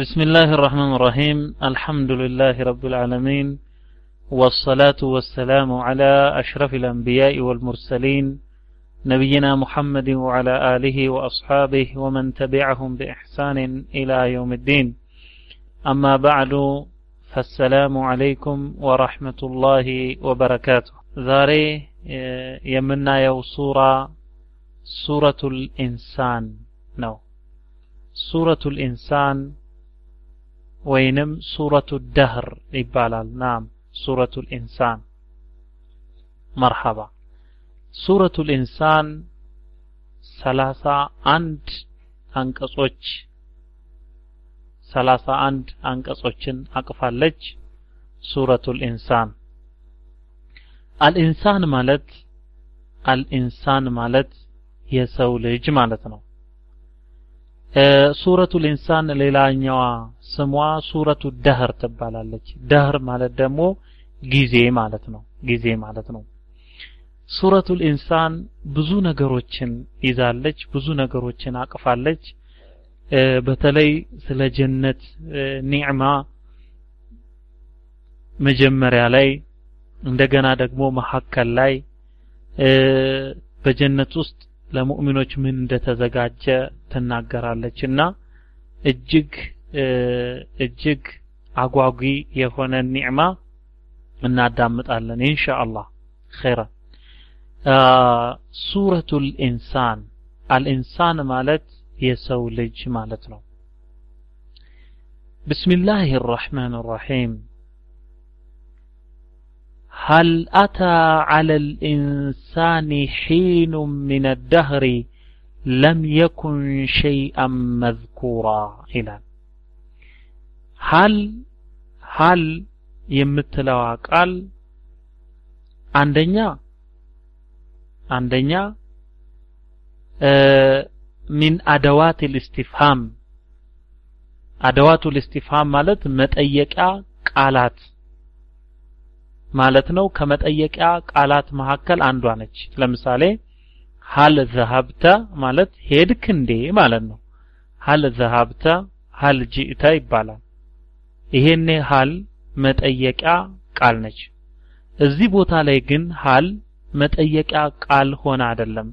بسم الله الرحمن الرحيم. الحمد لله رب العالمين والصلاة والسلام على أشرف الأنبياء والمرسلين نبينا محمد وعلى آله وأصحابه ومن تبعهم بإحسان إلى يوم الدين. أما بعد فالسلام عليكم ورحمة الله وبركاته. ذاري يمنا يو سورة سورة الإنسان نو no. سورة الإنسان ወይንም ሱረቱ ደህር ይባላል። ናም ሱረቱል ኢንሳን። መርሐባ። ሱረቱል ኢንሳን ሰላሳ አንድ አንቀጾች ሰላሳ አንድ አንቀጾችን አቅፋለች። ሱረቱል ኢንሳን። አልኢንሳን ማለት አልኢንሳን ማለት የሰው ልጅ ማለት ነው። ሱረቱል ኢንሳን ሌላኛዋ ስሟ ሱረቱ ደህር ትባላለች። ደህር ማለት ደግሞ ጊዜ ማለት ነው። ጊዜ ማለት ነው። ሱረቱል ኢንሳን ብዙ ነገሮችን ይዛለች ብዙ ነገሮችን አቅፋለች። በተለይ ስለ ጀነት ኒዕማ መጀመሪያ ላይ እንደገና ደግሞ መሐከል ላይ በጀነት ውስጥ ለሙእሚኖች ምን እንደተዘጋጀ ትናገራለች እና እጅግ እጅግ አጓጊ የሆነ ኒዕማ እናዳምጣለን ኢንሻአላህ ኸይራ ሱረቱል ኢንሳን አልኢንሳን ማለት የሰው ልጅ ማለት ነው ብስሚላህ الرحمن الرحيم هل أتى على الإنسان حين من الدهر لم يكن شيئا مذكورا إلى ሀል ሀል የምትለዋ ቃል አንደኛ አንደኛ ሚን አደዋት ልስቲፍሃም አደዋቱ ልስቲፍሃም ማለት መጠየቂያ ቃላት ማለት ነው። ከመጠየቂያ ቃላት መካከል አንዷ ነች። ለምሳሌ ሀል ዘሀብተ ማለት ሄድክ እንዴ ማለት ነው። ሀል ዘሀብተ ሀል ጂእተ ይባላል። ይሄኔ ሀል መጠየቂያ ቃል ነች እዚህ ቦታ ላይ ግን ሀል መጠየቂያ ቃል ሆነ አይደለም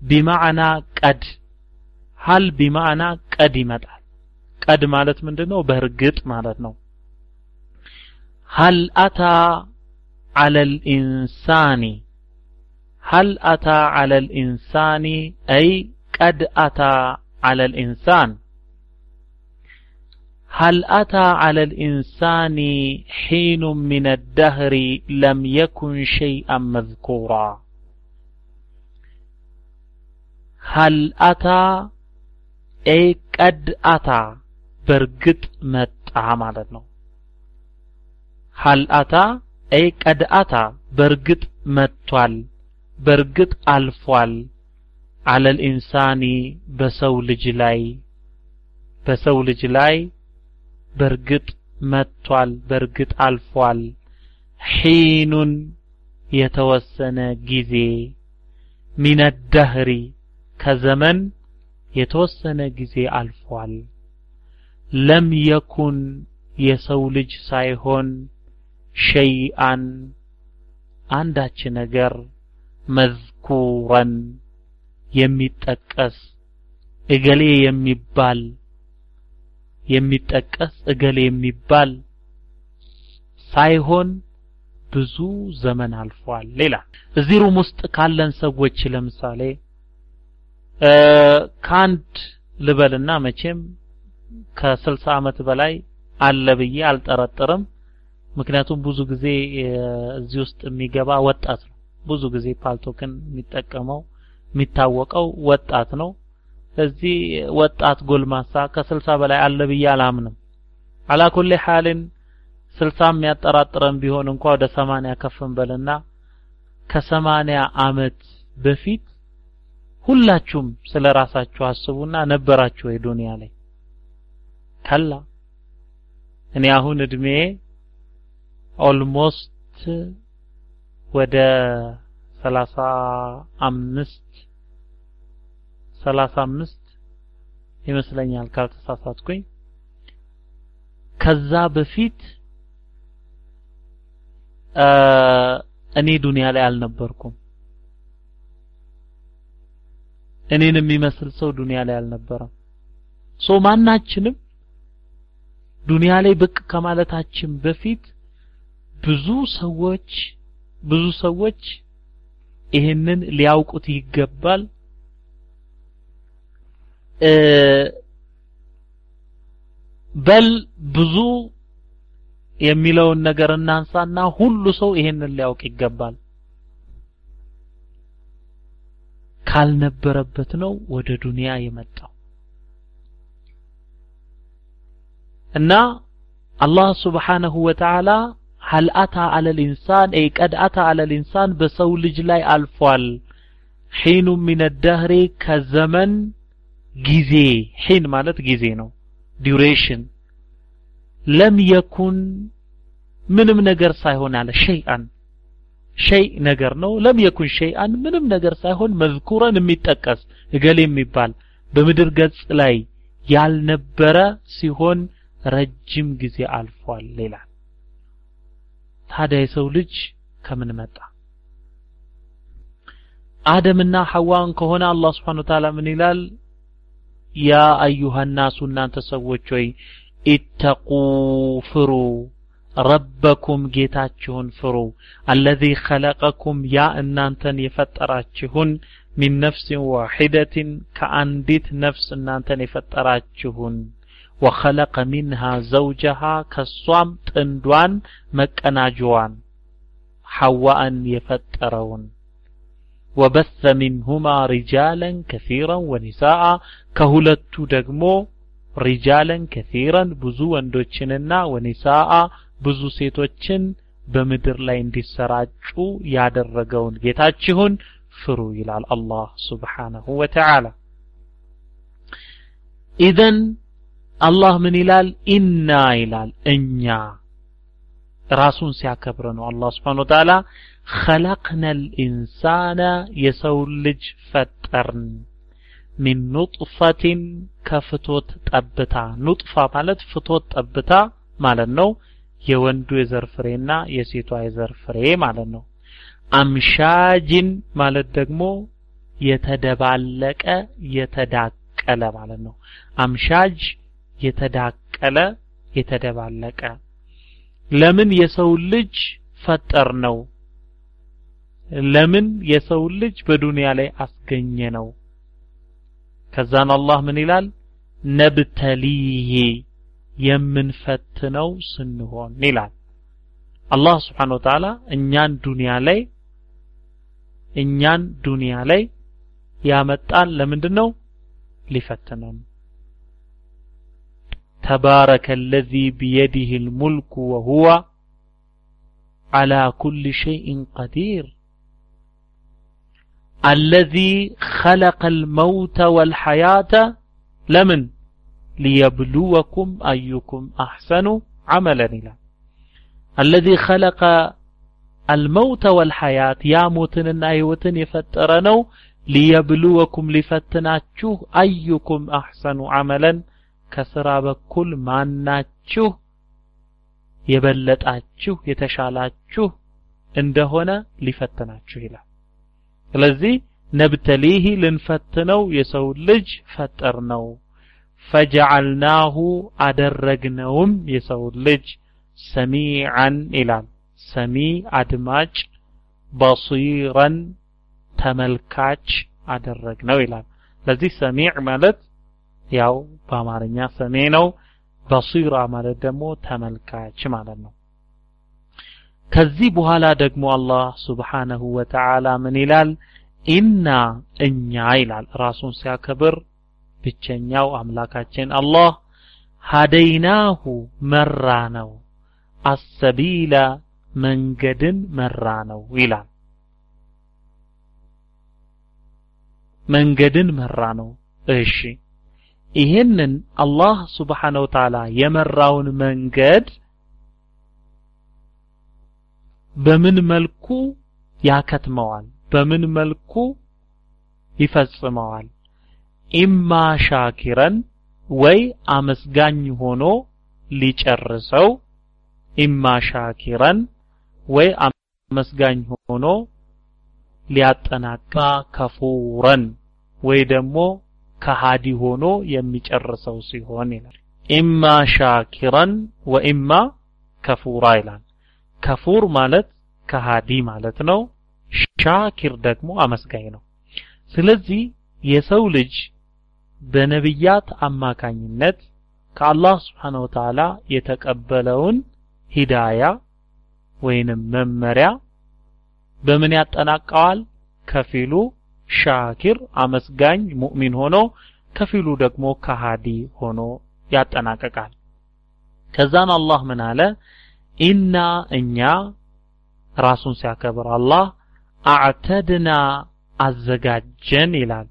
ቢማዕና ቀድ ሀል ቢማዕና ቀድ ይመጣል ቀድ ማለት ምንድነው በእርግጥ ማለት ነው هل أتى على الإنسان هل أتى على الإنسان أي قد أتى على الإنسان هل أتى على الإنسان حين من الدهر لم يكن شيئا مذكورا هل أتى أي قد أتى برقط متى مالتنا ሀል አታ አይ ቀድ አታ በርግጥ መጥቷል በርግጥ አልፏል አለል ኢንሳኒ በሰው ልጅ ላይ በሰው ልጅ ላይ በርግጥ መጥቷል በርግጥ አልፏል። ሒኑን የተወሰነ ጊዜ ሚነ ደህሪ ከዘመን የተወሰነ ጊዜ አልፏል። ለም የኩን የሰው ልጅ ሳይሆን ሸይአን አንዳች ነገር መዝኩረን የሚጠቀስ እገሌ የሚባል የሚጠቀስ እገሌ የሚባል ሳይሆን ብዙ ዘመን አልፏል ሌላ እዚህ ሩም ውስጥ ካለን ሰዎች ለምሳሌ ከአንድ ልበልና መቼም ከስልሳ ዓመት በላይ አለ ብዬ አልጠረጥርም ምክንያቱም ብዙ ጊዜ እዚህ ውስጥ የሚገባ ወጣት ነው። ብዙ ጊዜ ፓልቶክን የሚጠቀመው የሚታወቀው ወጣት ነው ስለዚህ ወጣት ጎልማሳ ከስልሳ በላይ አለ ብዬ አላምንም። አላኩል ሐልን ስልሳ የሚያጠራጥረን ቢሆን እንኳ ወደ ሰማንያ ከፍን በልና ከሰማንያ አመት በፊት ሁላችሁም ስለ ራሳችሁ አስቡና ነበራችሁ ወይ ዱንያ ላይ? ከላ። እኔ አሁን እድሜ almost ወደ ሰላሳ አምስት ሰላሳ አምስት ይመስለኛል ካልተሳሳትኩኝ። ከዛ በፊት እኔ ዱንያ ላይ አልነበርኩም። እኔን የሚመስል ሰው ዱንያ ላይ አልነበረም። ሶ ማናችንም ዱንያ ላይ ብቅ ከማለታችን በፊት ብዙ ሰዎች ብዙ ሰዎች ይህንን ሊያውቁት ይገባል በል ብዙ የሚለውን ነገር እናንሳና ሁሉ ሰው ይሄንን ሊያውቅ ይገባል። ካልነበረበት ነው ወደ ዱንያ የመጣው። እና አላህ ስብሓነሁ ወተዓላ ሀል አታ አለ ልኢንሳን ይ ቀድ አታ አለ ልኢንሳን በሰው ልጅ ላይ አልፏል። ሒኑ ሚን ደህሪ ከዘመን ጊዜ ሒን ማለት ጊዜ ነው። ዱሬሽን። ለም የኩን ምንም ነገር ሳይሆን አለ ሸይአን። ሸይ ነገር ነው። ለም የኩን ሸይአን ምንም ነገር ሳይሆን መዝኩረን የሚጠቀስ እገሌ የሚባል በምድር ገጽ ላይ ያልነበረ ሲሆን ረጅም ጊዜ አልፏል ይላል። ታዲያ የሰው ልጅ ከምን መጣ? አደምና ሐዋን ከሆነ አላህ ስብሓን ወተዓላ ምን ይላል ያ አዩሃ ናሱ እናንተ ሰዎች ሆይ ኢተቁ ፍሩ ረበኩም ጌታችሁን ፍሩ። አለዚ ኸለቀኩም ያ እናንተን የፈጠራችሁን ሚን ነፍሲን ዋሒደትን ከአንዲት ነፍስ እናንተን የፈጠራችሁን። ወኸለቀ ሚንሃ ዘውጀሃ ከሷም ጥንዷን መቀናጅዋን ሐዋእን የፈጠረውን። ወበሰ ሚንሁማ ሪጃለን ከሲራን ወኒሳአ ከሁለቱ ደግሞ ሪጃለን ከሲረን ብዙ ወንዶችንና ወኒሳአ ብዙ ሴቶችን በምድር ላይ እንዲሰራጩ ያደረገውን ጌታችሁን ፍሩ ይላል አላህ ስብሓነሁ ወተዓላ። ኢዘን አላህ ምን ይላል? ኢና ይላል። እኛ ራሱን ሲያከብር ነው አላህ ስብሓን ወተዓላ። ኸለቅነ ልኢንሳነ የሰው ልጅ ፈጠርን ሚን ኑጥፈቲን ከፍቶት ጠብታ። ኑጥፋ ማለት ፍቶት ጠብታ ማለት ነው። የወንዱ የዘር ፍሬና የሴቷ የዘር ፍሬ ማለት ነው። አምሻጅን ማለት ደግሞ የተደባለቀ የተዳቀለ ማለት ነው። አምሻጅ የተዳቀለ የተደባለቀ። ለምን የሰው ልጅ ፈጠር ነው ለምን የሰው ልጅ በዱንያ ላይ አስገኘ ነው ከዛን አላህ ምን ይላል ነብተሊህ የምንፈትነው ስንሆን ይላል አላህ ስብሓን ወተዓላ እኛን ዱንያ ላይ እኛን ዱንያ ላይ ያመጣን ለምንድን ነው ሊፈትነን تبارك الذي بيده الملك وهو على كل شيء قدير الذي خلق الموت والحياة لمن ليبلوكم أيكم أحسن عملا إلى الذي خلق الموت والحياة يا موتن أيوتن يفترنو ليبلوكم لفتناتشوه أيكم أحسن عملا ከስራ በኩል ማናችሁ የበለጣችሁ የተሻላችሁ እንደሆነ ሊፈትናችሁ ይላል ስለዚህ ነብተሊህ ልንፈትነው የሰው ልጅ ፈጠር ነው ፈጀዓልናሁ አደረግነውም የሰው ልጅ ሰሚዓን ይላል። ሰሚ አድማጭ በሲረን ተመልካች አደረግነው ይላል። ለዚህ ሰሚዕ ማለት ያው በአማርኛ ሰሜ ነው በሲራ ማለት ደግሞ ተመልካች ማለት ነው ከዚህ በኋላ ደግሞ አላህ ስብሓነሁ ወተዓላ ምን ይላል? ኢና እኛ ይላል። ራሱን ሲያከብር ብቸኛው አምላካችን አላህ ሀደይናሁ መራ ነው። አሰቢላ መንገድን መራ ነው ይላል። መንገድን መራ ነው። እሺ። ይህንን አላህ ስብሓነ ወተዓላ የመራውን መንገድ በምን መልኩ ያከትመዋል? በምን መልኩ ይፈጽመዋል? ኢማ ሻኪረን ወይ አመስጋኝ ሆኖ ሊጨርሰው? ኢማ ሻኪረን ወይ አመስጋኝ ሆኖ ሊያጠናቃ ከፉረን ወይ ደግሞ ከሃዲ ሆኖ የሚጨርሰው ሲሆን ይላል። ኢማ ሻኪረን ወኢማ ከፉራ ይላል ከፉር ማለት ከሃዲ ማለት ነው። ሻኪር ደግሞ አመስጋኝ ነው። ስለዚህ የሰው ልጅ በነብያት አማካኝነት ከአላህ ስብሓነ ወተዓላ የተቀበለውን ሂዳያ ወይንም መመሪያ በምን ያጠናቀዋል? ከፊሉ ሻኪር አመስጋኝ ሙእሚን ሆኖ ከፊሉ ደግሞ ከሃዲ ሆኖ ያጠናቀቃል ከዛን አላህ ምን አለ ኢና እኛ ራሱን ሲያከብር አላህ አዕተድና አዘጋጀን ይላል።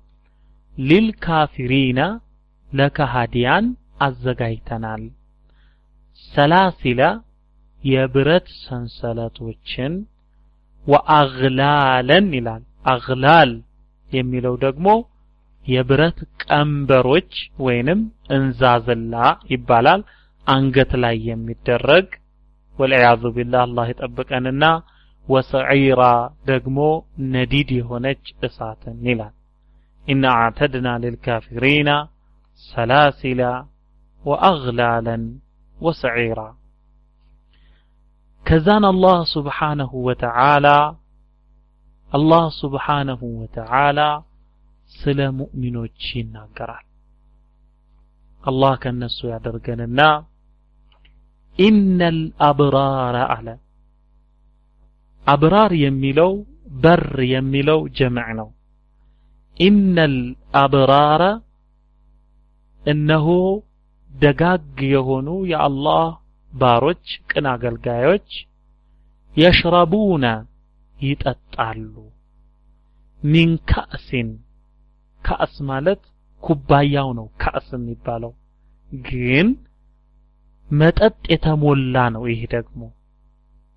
ሊልካፊሪና ለከሃዲያን አዘጋጅተናል። ሰላሲለ የብረት ሰንሰለቶችን ወአግላለን ይላል። አግላል የሚለው ደግሞ የብረት ቀንበሮች ወይንም እንዛዝላ ይባላል። አንገት ላይ የሚደረግ ወልዒያዙ ቢላህ አላህ ይጠብቀንና ወሰዒራ ደግሞ ነዲድ የሆነች እሳትን ይላል። ኢና አዕተድና ልልካፊሪና ሰላሲላ ወአግላለን ወሰዒራ። ከዛን አላህ ስብሓነሁ ወተዓላ አላህ ስብሓነሁ ወተዓላ ስለ ሙእሚኖች ይናገራል። አላህ ከነሱ ያደርገንና إن الأبرار አለ أبرار የሚለው بر የሚለው جمع ነው። إن الأبرار እነሆ ደጋግ የሆኑ የአላህ ባሮች ቅን አገልጋዮች يشربون ይጠጣሉ። من كأس كأس ማለት ኩባያው ነው። كأس የሚባለው ግን መጠጥ የተሞላ ነው። ይሄ ደግሞ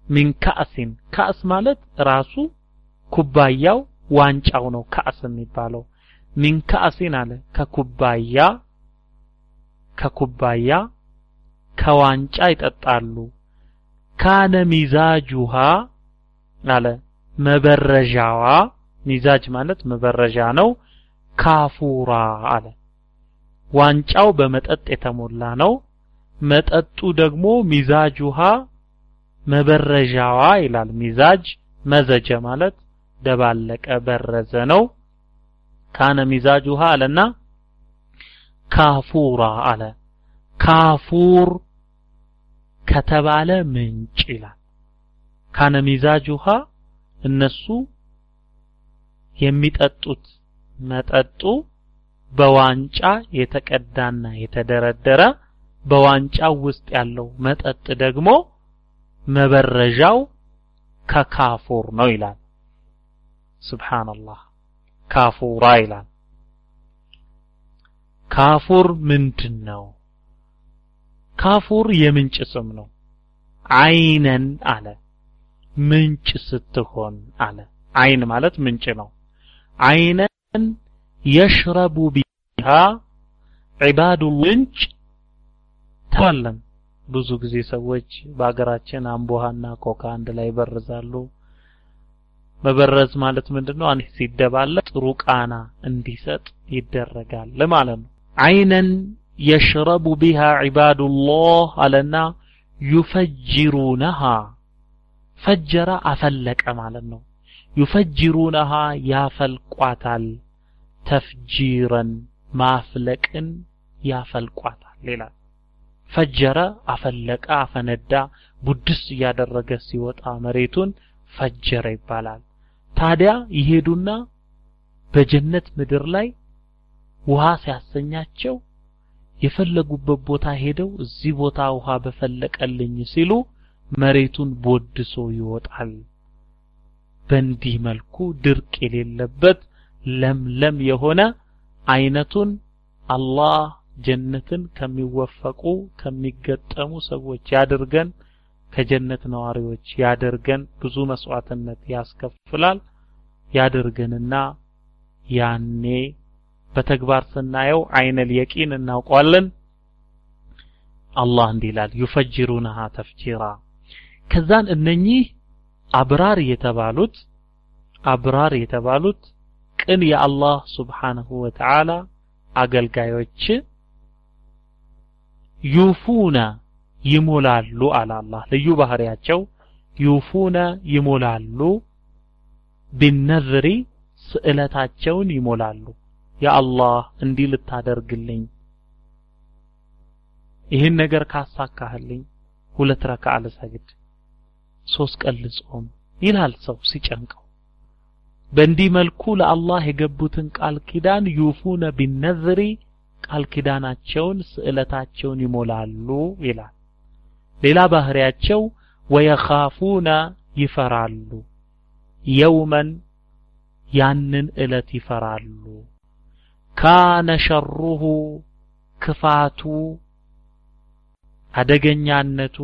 من كأس كأس ማለት ራሱ ኩባያው ዋንጫው ነው። كأس የሚባለው من كأس አለ። ከኩባያ ከኩባያ ከዋንጫ ይጠጣሉ። كان مزاجها አለ። መበረዣዋ مزاج ማለት መበረዣ ነው። ካፉራ አለ። ዋንጫው በመጠጥ የተሞላ ነው መጠጡ ደግሞ ሚዛጁሃ መበረዣዋ ይላል። ሚዛጅ መዘጀ ማለት ደባለቀ በረዘ ነው። ካነ ሚዛጁሃ አለና ካፉራ አለ። ካፉር ከተባለ ምንጭ ይላል። ካነ ሚዛጁሃ እነሱ የሚጠጡት መጠጡ በዋንጫ የተቀዳና የተደረደረ በዋንጫው ውስጥ ያለው መጠጥ ደግሞ መበረዣው ከካፉር ነው ይላል። ስብሓንላህ ካፉራ ይላል። ካፉር ምንድን ነው ካፉር የምንጭ ስም ነው። አይነን አለ። ምንጭ ስትሆን አለ። አይን ማለት ምንጭ ነው። አይነን የሽረቡ ቢሃ ዒባዱ ምንጭ ተዋለን ብዙ ጊዜ ሰዎች በሀገራችን አምቦሃና ኮካ አንድ ላይ ይበርዛሉ። መበረዝ ማለት ምንድነው? አንድ ሲደባለ ጥሩ ቃና እንዲሰጥ ይደረጋል ማለት ነው። አይነን የሽረቡ ቢሃ ዒባዱላህ አለና ዩፈጅሩነሃ ፈጀረ አፈለቀ ማለት ነው። ዩፈጅሩነሃ ያፈልቋታል ተፍጂረን ማፍለቅን ያፈልቋታል ይላል ፈጀረ አፈለቀ አፈነዳ ቡድስ እያደረገ ሲወጣ መሬቱን ፈጀረ ይባላል። ታዲያ ይሄዱና በጀነት ምድር ላይ ውሃ ሲያሰኛቸው የፈለጉበት ቦታ ሄደው እዚህ ቦታ ውሃ በፈለቀልኝ ሲሉ መሬቱን ቦድሶ ይወጣል። በእንዲህ መልኩ ድርቅ የሌለበት ለምለም የሆነ አይነቱን አላህ ጀነትን ከሚወፈቁ ከሚገጠሙ ሰዎች ያድርገን ከጀነት ነዋሪዎች ያደርገን ብዙ መስዋዕትነት ያስከፍላል ያድርገንና ያኔ በተግባር ስናየው አይነል የቂን እናውቀዋለን። አላህ እንዲህ ይላል ዩፈጅሩነሃ ተፍጂራ። ከዛን እነኚህ አብራር የተባሉት አብራር የተባሉት ቅን የአላህ ስብሓንሁ ወተዓላ አገልጋዮች ዩፉነ ይሞላሉ አለ ልዩ ባህሪያቸው ዩፉነ ይሞላሉ ቢነዝሪ ስዕለታቸውን ይሞላሉ። የአላህ እንዲህ ልታደርግልኝ ይህን ነገር ካሳካህልኝ ሁለት ረካ ልሰግድ ሶስት ቀን ልጾም ይላል ሰው ሲጨንቀው። በእንዲህ መልኩ ለአላህ የገቡትን ቃል ኪዳን ዩፉነ ቢነዝሪ ቃል ኪዳናቸውን ስዕለታቸውን ይሞላሉ ይላል ሌላ ባህሪያቸው ወየኻፉነ ይፈራሉ የውመን ያንን ዕለት ይፈራሉ ካነ ሸሩሁ ክፋቱ አደገኛነቱ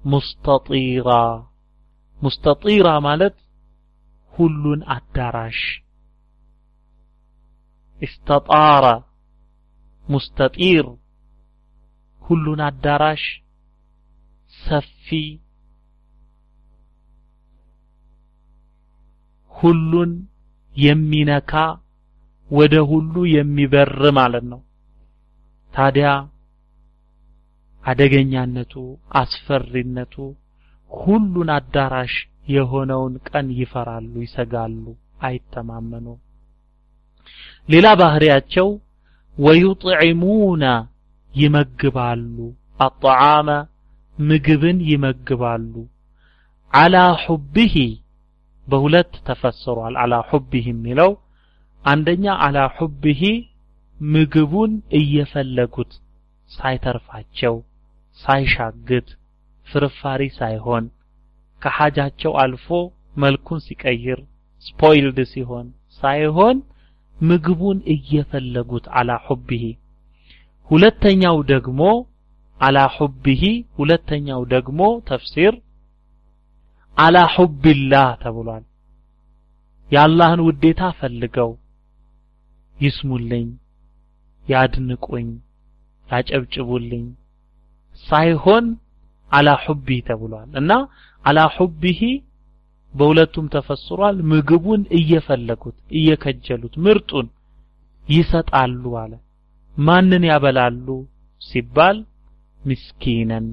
ሙስተጢራ ሙስተጢራ ማለት ሁሉን አዳራሽ استطار ሙስተጢር ሁሉን አዳራሽ ሰፊ ሁሉን የሚነካ ወደ ሁሉ የሚበር ማለት ነው። ታዲያ አደገኛነቱ አስፈሪነቱ ሁሉን አዳራሽ የሆነውን ቀን ይፈራሉ ይሰጋሉ አይተማመኑ ሌላ ባህሪያቸው ወዩጥዒሙነ ይመግባሉ። አጣዓመ ምግብን ይመግባሉ። አላ ሑብህ በሁለት ተፈስሯል። አላ ሑብህ የሚለው አንደኛ አላ ሑብህ ምግቡን እየፈለጉት ሳይተርፋቸው ሳይሻግት ፍርፋሪ ሳይሆን ከሐጃቸው አልፎ መልኩን ሲቀይር ስፖይልድ ሲሆን ሳይሆን ምግቡን እየፈለጉት አላ ሑብህ ሁለተኛው ደግሞ አላ ሑብህ ሁለተኛው ደግሞ ተፍሲር አላ ሑብላህ ተብሏል። የአላህን ውዴታ ፈልገው ይስሙልኝ ያድንቁኝ ያጨብጭቡልኝ ሳይሆን አላ ሑቢ ተብሏል። እና አላ ሑቢሂ በሁለቱም ተፈስሯል። ምግቡን እየፈለጉት እየከጀሉት ምርጡን ይሰጣሉ አለ። ማንን ያበላሉ ሲባል ምስኪነን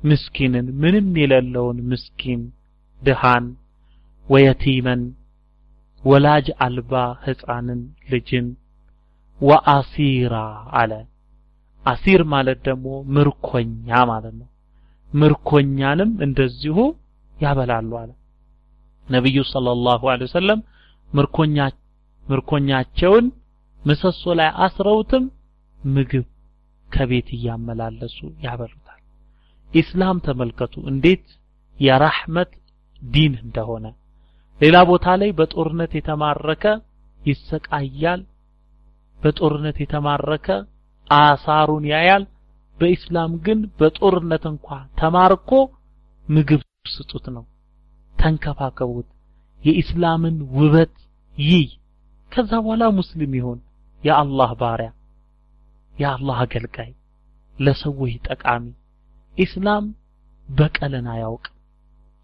ምስኪንን ምንም የሌለውን ምስኪን ድሃን ወየቲመን ወላጅ አልባ ህፃንን ልጅን ወአሲራ አለ። አሲር ማለት ደግሞ ምርኮኛ ማለት ነው። ምርኮኛንም እንደዚሁ ያበላሉ አለ ነብዩ ሰለላሁ ዐለይሂ ወሰለም ምርኮኛ ምርኮኛቸውን ምሰሶ ላይ አስረውትም ምግብ ከቤት እያመላለሱ ያበሉታል። ኢስላም ተመልከቱ እንዴት የራህመት ዲን እንደሆነ። ሌላ ቦታ ላይ በጦርነት የተማረከ ይሰቃያል በጦርነት የተማረከ አሳሩን ያያል። በኢስላም ግን በጦርነት እንኳ ተማርኮ ምግብ ስጡት ነው ተንከባከቡት። የኢስላምን ውበት ይይ። ከዛ በኋላ ሙስሊም ይሆን የአላህ ባሪያ የአላህ አገልጋይ ለሰዎች ጠቃሚ። ኢስላም በቀልን አያውቅም።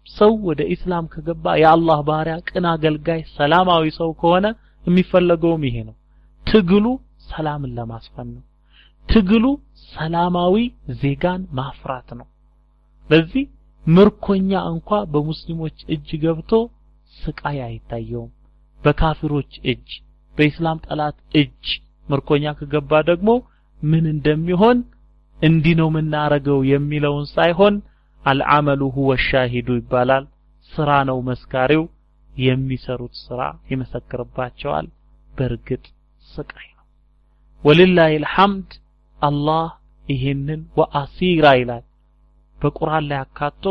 ሰው ወደ ኢስላም ከገባ የአላህ ባሪያ ቅን አገልጋይ ሰላማዊ ሰው ከሆነ የሚፈለገውም ይሄ ነው። ትግሉ ሰላምን ለማስፈን ነው። ትግሉ ሰላማዊ ዜጋን ማፍራት ነው። ለዚህ ምርኮኛ እንኳ በሙስሊሞች እጅ ገብቶ ስቃይ አይታየውም። በካፊሮች እጅ በኢስላም ጠላት እጅ ምርኮኛ ከገባ ደግሞ ምን እንደሚሆን እንዲህ ነው የምናረገው የሚለውን ሳይሆን አልዓመሉ ሁወ ሻሂዱ ይባላል። ስራ ነው መስካሪው የሚሰሩት ስራ ይመሰክርባቸዋል። በእርግጥ ስቃይ ነው። ወልላሂ ልሐምድ አላህ ይህንን ወአሲራ ይላል በቁርአን ላይ አካቶ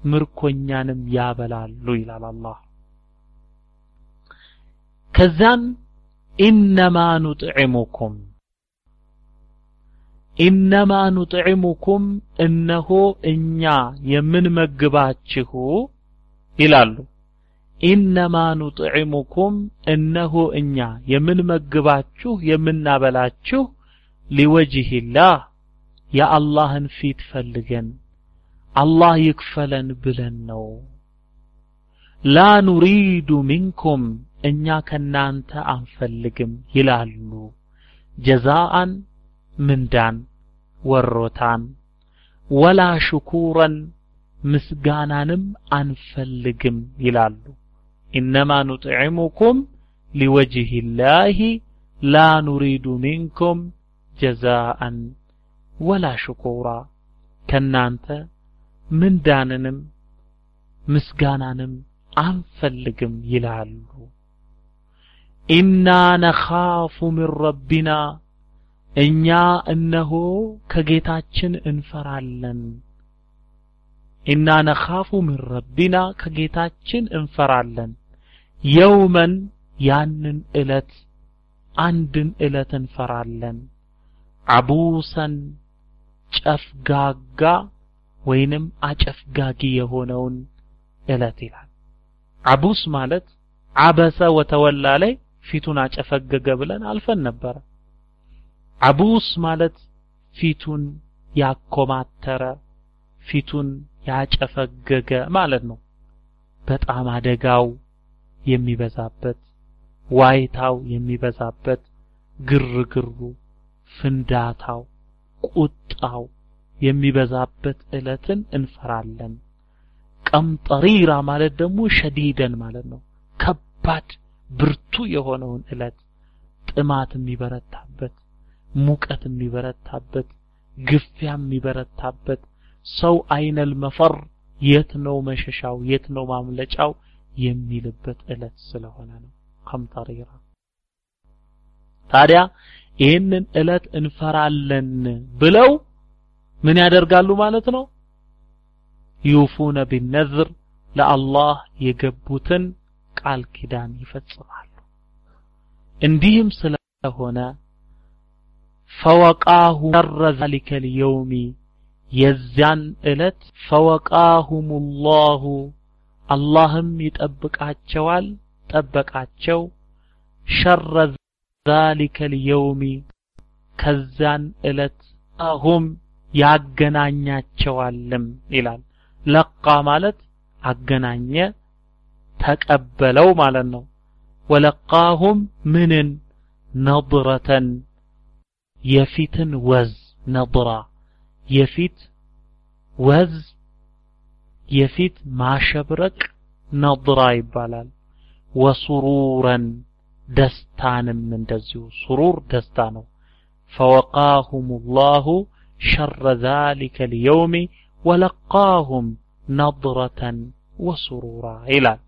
ምርኮኛንም ያበላሉ ይላል አላህ። ከዛን ኢነማ ኑጥዕሙኩም ኢነማ ኑጥዕሙኩም እነሆ እኛ የምንመግባችሁ ይላሉ። ኢነማ ኑጥዕሙኩም እነሆ እኛ የምንመግባችሁ የምናበላችሁ ሊወጅህላህ የአላህን ፊት ፈልገን አላህ ይክፈለን ብለን ነው። ላ ኑሪዱ ሚንኩም እኛ ከናንተ አንፈልግም ይላሉ። ጀዛአን ምንዳን ወሮታን። ወላ ሽኩረን ምስጋናንም አንፈልግም ይላሉ። ኢነማ ኑጥዕሙኩም ሊወጅህ ላህ ላ ኑሪዱ ሚንኩም ጀዛአን ወላ ሽኩራ ከናንተ ምንዳንንም ምስጋናንም አንፈልግም ይላሉ። ኢና ነኻፉ ምን ረቢና እኛ እነሆ ከጌታችን እንፈራለን። ኢና ነኻፉ ምን ረቢና ከጌታችን እንፈራለን። የውመን ያንን እለት አንድን እለት እንፈራለን። አቡሰን ጨፍጋጋ ወይንም አጨፍጋጊ የሆነውን እለት ይላል። አቡስ ማለት አበሰ ወተወላ ላይ ፊቱን አጨፈገገ ብለን አልፈን ነበረ። አቡስ ማለት ፊቱን ያኮማተረ ፊቱን ያጨፈገገ ማለት ነው። በጣም አደጋው የሚበዛበት ዋይታው የሚበዛበት ግርግሩ ፍንዳታው ቁጣው የሚበዛበት እለትን እንፈራለን። ቀምጠሪራ ማለት ደግሞ ሸዲደን ማለት ነው። ከባድ ብርቱ የሆነውን እለት ጥማት የሚበረታበት ሙቀት የሚበረታበት ግፊያ የሚበረታበት ሰው አይነል መፈር የት ነው መሸሻው የት ነው ማምለጫው የሚልበት እለት ስለሆነ ነው ቀምጠሪራ። ታዲያ ይህንን እለት እንፈራለን ብለው ምን ያደርጋሉ ማለት ነው? ዩፉነ ቢነዝር ለአላህ የገቡትን ቃል ኪዳን ይፈጽማሉ። እንዲህም ስለሆነ ፈወቃሁ ሸረ ዛሊከ ልየውሚ የዚያን እለት ፈወቃሁም ላሁ አላህም ይጠብቃቸዋል ጠበቃቸው። ሸረ ዛሊከ ልየውሚ ከዚያን እለት አሁም ያገናኛቸዋልም ይላል ለቃ ማለት አገናኘ ተቀበለው ማለት ነው ወለቃሁም ምንን ነድረተን የፊትን ወዝ ነድራ የፊት ወዝ የፊት ማሸብረቅ ነድራ ይባላል ወሱሩረን ደስታንም እንደዚሁ ሱሩር ደስታ ነው ፈወቃሁም ላሁ ሸረ ذلك اليوم ولقاهم نضرة وسرورا ይላል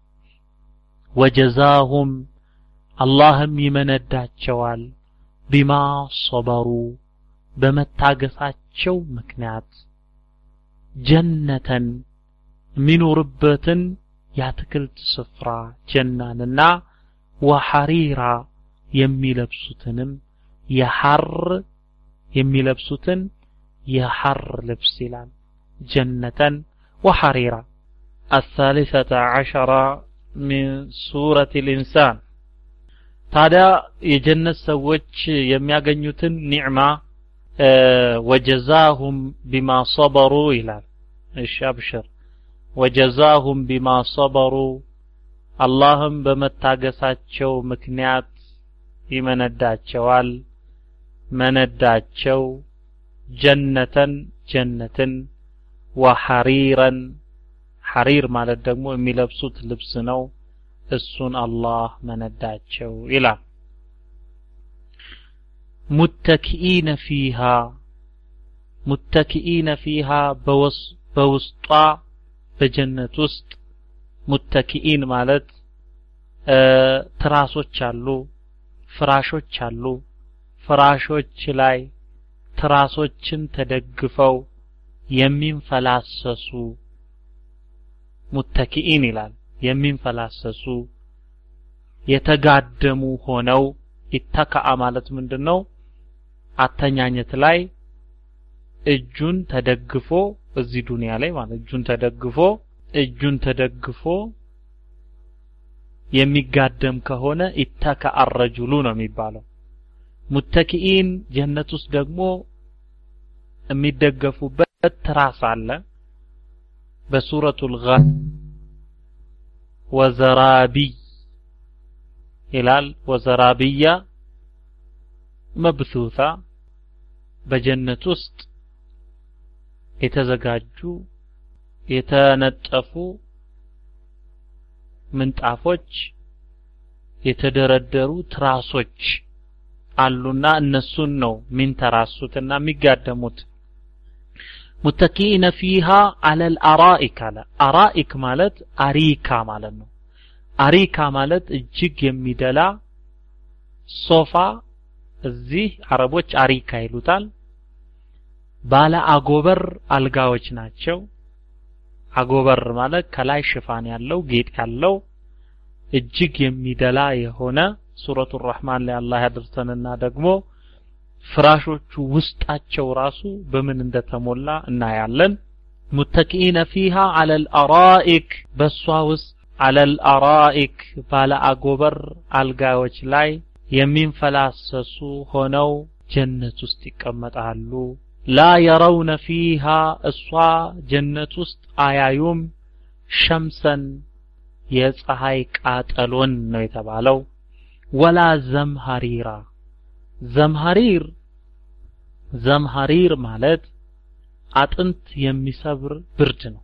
ወጀዛሁም አላህም ይመነዳቸዋል ቢማ ሶበሩ በመታገሳቸው ምክንያት ጀነተን የሚኖርበትን የአትክልት ስፍራ ጀናንና ወሐሪራ የሚለብሱትንም የሐር የሚለብሱትን የሐር ልብስ ይላል ጀነተን ወሐሪራ الثالثة عشرة من سورة الإنسان ታዲያ የጀነት ሰዎች የሚያገኙትን ኒዕማ ወጀዛሁም ቢማ ሰበሩ ይላል እሺ አብሽር ወጀዛሁም ቢማ ሰበሩ አላህም በመታገሳቸው ምክንያት ይመነዳቸዋል መነዳቸው ጀነተን ጀነትን ወሐሪረን። ሐሪር ማለት ደግሞ የሚለብሱት ልብስ ነው። እሱን አላህ መነዳቸው ይላል። ሙተኪኢነ ፊሃ ሙተኪኢነ ፊሃ በውስጧ በጀነት ውስጥ ሙተኪኢን ማለት ትራሶች አሉ ፍራሾች አሉ። ፍራሾች ላይ ትራሶችን ተደግፈው የሚንፈላሰሱ ሙተኪኢን ይላል የሚንፈላሰሱ የተጋደሙ ሆነው ኢተካአ ማለት ምንድን አተኛኘት ላይ እጁን ተደግፎ እዚህ ዱንያ ላይ ማለት እጁን ተደግፎ እጁን ተደግፎ የሚጋደም ከሆነ ኢተካ አረጁሉ ነው የሚባለው። ሙተኪኢን ጀነት ውስጥ ደግሞ የሚደገፉበት ትራስ አለ። በሱረቱል ጋር ወዘራቢይ ይላል። ወዘራቢያ መብሱታ በጀነት ውስጥ የተዘጋጁ የተነጠፉ ምንጣፎች የተደረደሩ ትራሶች አሉና እነሱን ነው ሚንተራሱትና የሚጋደሙት። ሙተኪኢነ ፊሃ አለል አራኢክ አለ። አራኢክ ማለት አሪካ ማለት ነው። አሪካ ማለት እጅግ የሚደላ ሶፋ፣ እዚህ አረቦች አሪካ ይሉታል። ባለ አጎበር አልጋዎች ናቸው። አጎበር ማለት ከላይ ሽፋን ያለው ጌጥ ያለው እጅግ የሚደላ የሆነ ሱረቱ ረህማን ላይ አላህ ያድርሰንና ደግሞ ፍራሾቹ ውስጣቸው ራሱ በምን እንደተሞላ እናያለን። ሙተኪኢነ ፊሃ አለል አራኢክ በሷ ውስጥ አለል አራኢክ ባለ አጎበር አልጋዎች ላይ የሚንፈላሰሱ ሆነው ጀነት ውስጥ ይቀመጣሉ። لا يرون فيها እሷ ጀነት ውስጥ አያዩም شمسا የፀሐይ ቃጠሎን ነው የተባለው። ولا زمهريرا زمهرير زمهرير ማለት አጥንት የሚሰብር ብርድ ነው።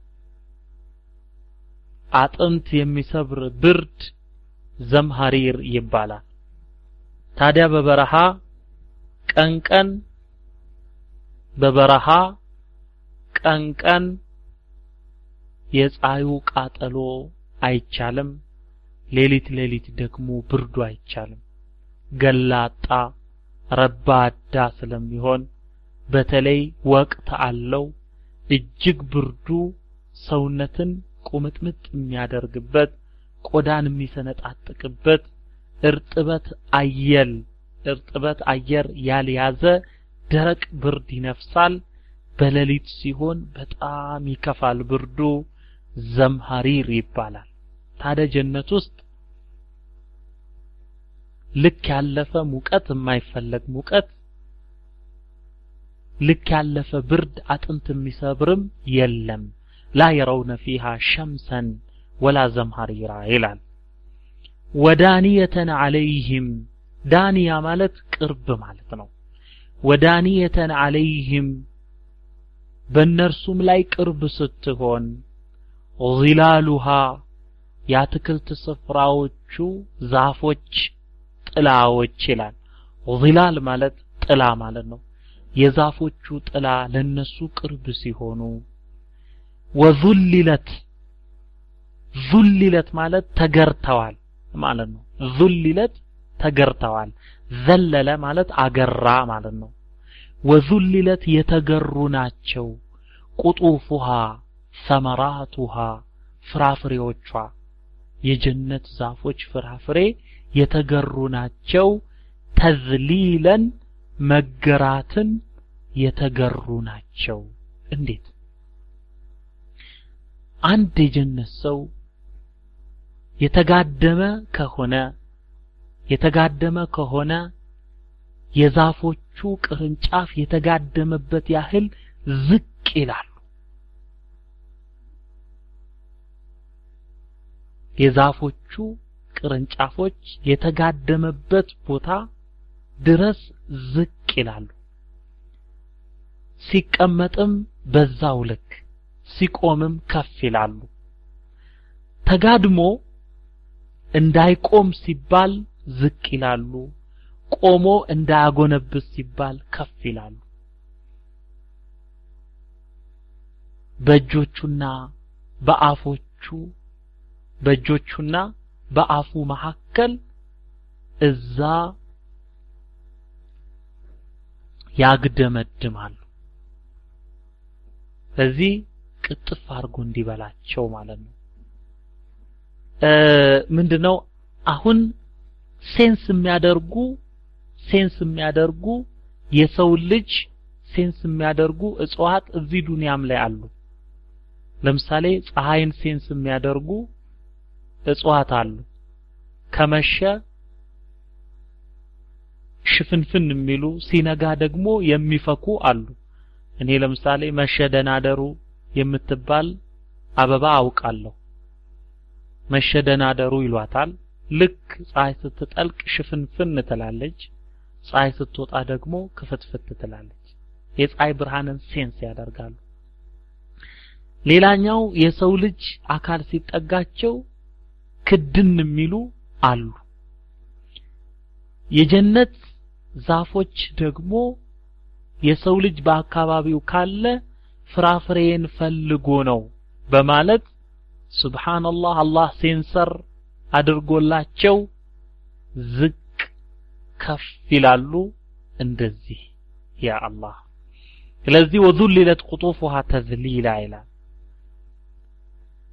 አጥንት የሚሰብር ብርድ ዘምሃሪር ይባላል። ታዲያ በበረሃ ቀን ቀን በበረሃ ቀን ቀን የፀሐዩ ቃጠሎ አይቻልም። ሌሊት ሌሊት ደግሞ ብርዱ አይቻልም። ገላጣ ረባዳ ስለሚሆን በተለይ ወቅት አለው። እጅግ ብርዱ ሰውነትን ቁምጥምጥ የሚያደርግበት ቆዳን የሚሰነጣጥቅበት እርጥበት አየል እርጥበት አየር ያልያዘ ደረቅ ብርድ ይነፍሳል። በሌሊት ሲሆን በጣም ይከፋል ብርዱ። ዘምሃሪር ይባላል። ታዲያ ጀነት ውስጥ ልክ ያለፈ ሙቀት የማይፈለግ ሙቀት ልክ ያለፈ ብርድ አጥንት የሚሰብርም የለም። ላ የረውነ ፊሃ ሸምሰን ወላ ዘምሃሪራ ይላል። ወዳንየተን አለይህም ዳንያ ማለት ቅርብ ማለት ነው። ወዳንየተን አለይህም በእነርሱም ላይ ቅርብ ስትሆን ዚላሉሃ የአትክልት ስፍራዎቹ ዛፎች ጥላዎች ይላል። ዚላል ማለት ጥላ ማለት ነው። የዛፎቹ ጥላ ለነሱ ቅርብ ሲሆኑ ወዙሊለት ዙሊለት ማለት ተገርተዋል ማለት ነው። ዙሊለት ተገርተዋል። ዘለለ ማለት አገራ ማለት ነው። ወዙሊለት የተገሩ ናቸው። ቁጡፉሃ ሰመራቱሃ ፍራፍሬዎቿ የጀነት ዛፎች ፍራፍሬ የተገሩ ናቸው። ተዝሊለን መገራትን የተገሩ ናቸው። እንዴት አንድ የጀነት ሰው የተጋደመ ከሆነ የተጋደመ ከሆነ የዛፎቹ ቅርንጫፍ የተጋደመበት ያህል ዝቅ ይላሉ። የዛፎቹ ቅርንጫፎች የተጋደመበት ቦታ ድረስ ዝቅ ይላሉ። ሲቀመጥም በዛው ልክ ሲቆምም ከፍ ይላሉ። ተጋድሞ እንዳይቆም ሲባል ዝቅ ይላሉ። ቆሞ እንዳያጎነብስ ሲባል ከፍ ይላሉ። በእጆቹና በአፎቹ በእጆቹና በአፉ መካከል እዛ ያግደመድማሉ። ስለዚህ ቅጥፍ አድርጎ እንዲበላቸው ማለት ነው። ምንድነው አሁን sense የሚያደርጉ sense የሚያደርጉ የሰው ልጅ sense የሚያደርጉ እጽዋት እዚህ ዱንያም ላይ አሉ። ለምሳሌ ፀሐይን sense የሚያደርጉ እጽዋት አሉ። ከመሸ ሽፍንፍን የሚሉ ሲነጋ ደግሞ የሚፈኩ አሉ። እኔ ለምሳሌ መሸ ደናደሩ የምትባል አበባ አውቃለሁ። መሸ ደናደሩ ይሏታል። ልክ ፀሐይ ስትጠልቅ ሽፍንፍን ትላለች። ፀሐይ ስትወጣ ደግሞ ክፍትፍት ትላለች። የፀሐይ ብርሃንን sense ያደርጋሉ። ሌላኛው የሰው ልጅ አካል ሲጠጋቸው ክድን የሚሉ አሉ። የጀነት ዛፎች ደግሞ የሰው ልጅ በአካባቢው ካለ ፍራፍሬን ፈልጎ ነው በማለት ሱብሃንአላህ አላህ ሴንሰር አድርጎላቸው ዝቅ ከፍ ይላሉ። እንደዚህ ያ አላህ ስለዚህ ወዙልለት ቁጡፉሃ ተዝሊላ ይላል።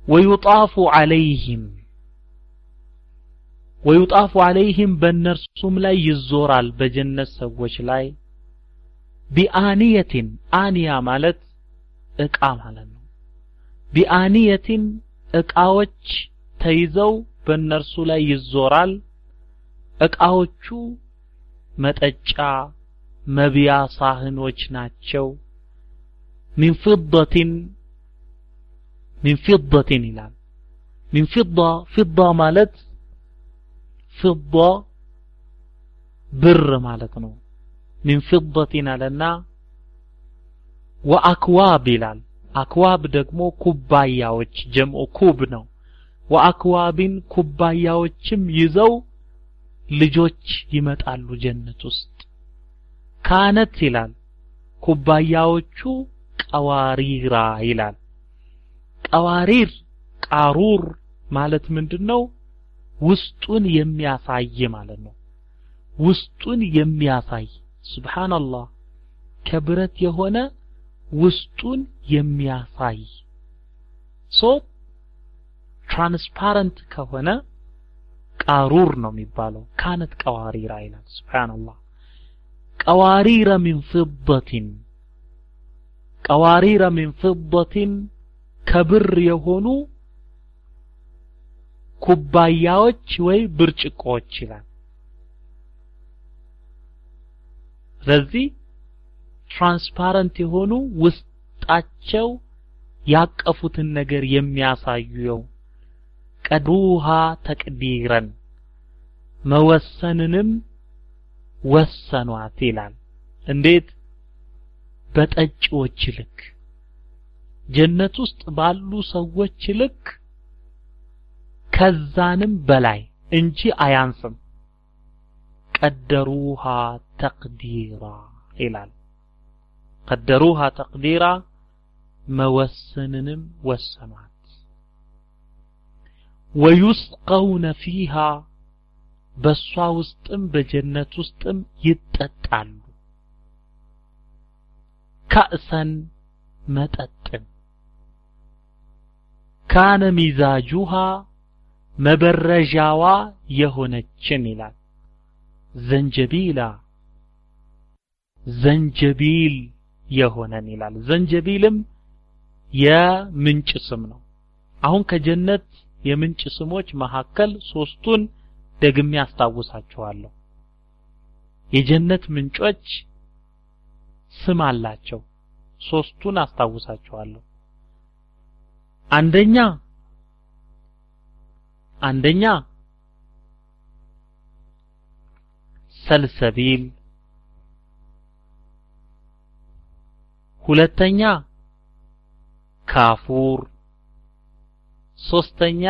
ወዩጣፉ ዐለይህም ወዩጣፉ ዐለይህም በእነርሱም ላይ ይዞራል በጀነት ሰዎች ላይ ቢአንየቲን آنية ማለት እቃ ማለት ነው። بآنية እቃዎች ተይዘው በእነርሱ ላይ ይዞራል። እቃዎቹ መጠጫ መብያ ሳህኖች ናቸው። من فضة من فضة ይላል። من فضة ማለት فضة ብር ማለት ነው። ሚን ፊደቲን አለና ወአክዋብ ይላል። አክዋብ ደግሞ ኩባያዎች ጀምኦ ኩብ ነው። ወአክዋቢን ኩባያዎችም ይዘው ልጆች ይመጣሉ ጀነት ውስጥ ካነት ይላል ኩባያዎቹ ቀዋሪራ ይላል ቀዋሪር ቃሩር ማለት ምንድነው ውስጡን የሚያሳይ ማለት ነው። ውስጡን የሚያሳይ ሱብሃንአላህ ከብር የሆነ ውስጡን የሚያሳይ so transparent ከሆነ قارور ነው የሚባለው። كانت قواريرا ይላል ሱብሃንአላህ። قوارير من فضة قوارير من فضة ከብር የሆኑ ኩባያዎች ወይ ብርጭቆዎች ይላል። ስለዚህ transparent የሆኑ ውስጣቸው ያቀፉትን ነገር የሚያሳዩ قدروها تقديرا መወሰንንም ወሰኗት ይላል። እንዴት? በጠጪዎች ልክ ጀነት ውስጥ ባሉ ሰዎች ልክ ከዛንም በላይ እንጂ አያንስም። ቀደሩሃ ተቅዲራ ይላል። ቀደሩሃ ተቅዲራ መወሰንንም ወሰኗት። ወዩስቀውነ ፊሃ በሷ ውስጥም በጀነት ውስጥም ይጠጣሉ። ካእሰን መጠጥን። ካነ ሚዛጁሃ መበረዣዋ የሆነችን ይላል። ዘንጀቢላ ዘንጀቢል የሆነን ይላል። ዘንጀቢልም የምንጭ ስም ነው። አሁን ከጀነት የምንጭ ስሞች መካከል ሶስቱን ደግሜ አስታውሳችኋለሁ የጀነት ምንጮች ስም አላቸው። ሶስቱን አስታውሳችኋለሁ አንደኛ አንደኛ ሰልሰቢል። ሁለተኛ ካፉር። ሶስተኛ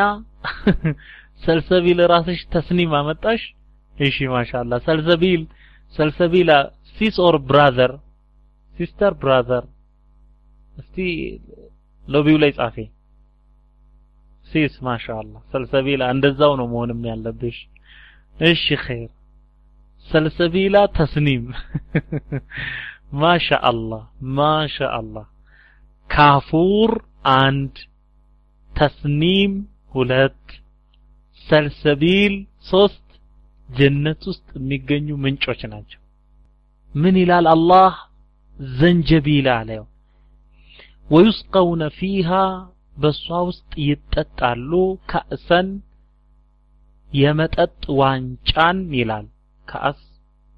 ሰልሰቢል ራስሽ ተስኒም አመጣሽ? እሺ ማሻአላ ሰልሰቢል ሰልሰቢላ sis or brother? Sister brother። እስቲ lobby ው ላይ ጻፊ sis ማሻአላ ሰልሰቢላ እንደዛው ነው መሆንም ያለብሽ። እሺ خير። ሰልሰቢላ ተስኒም። ማሻአላ ማሻአላ ካፉር አንድ ተስኒም ሁለት ሰልሰቢል ሶስት። ጀነት ውስጥ የሚገኙ ምንጮች ናቸው። ምን ይላል አላህ? ዘንጀቢል አለው። ወዩስቀውነ ፊሃ በሷ ውስጥ ይጠጣሉ። ካእሰን የመጠጥ ዋንጫን ይላል። ከአስ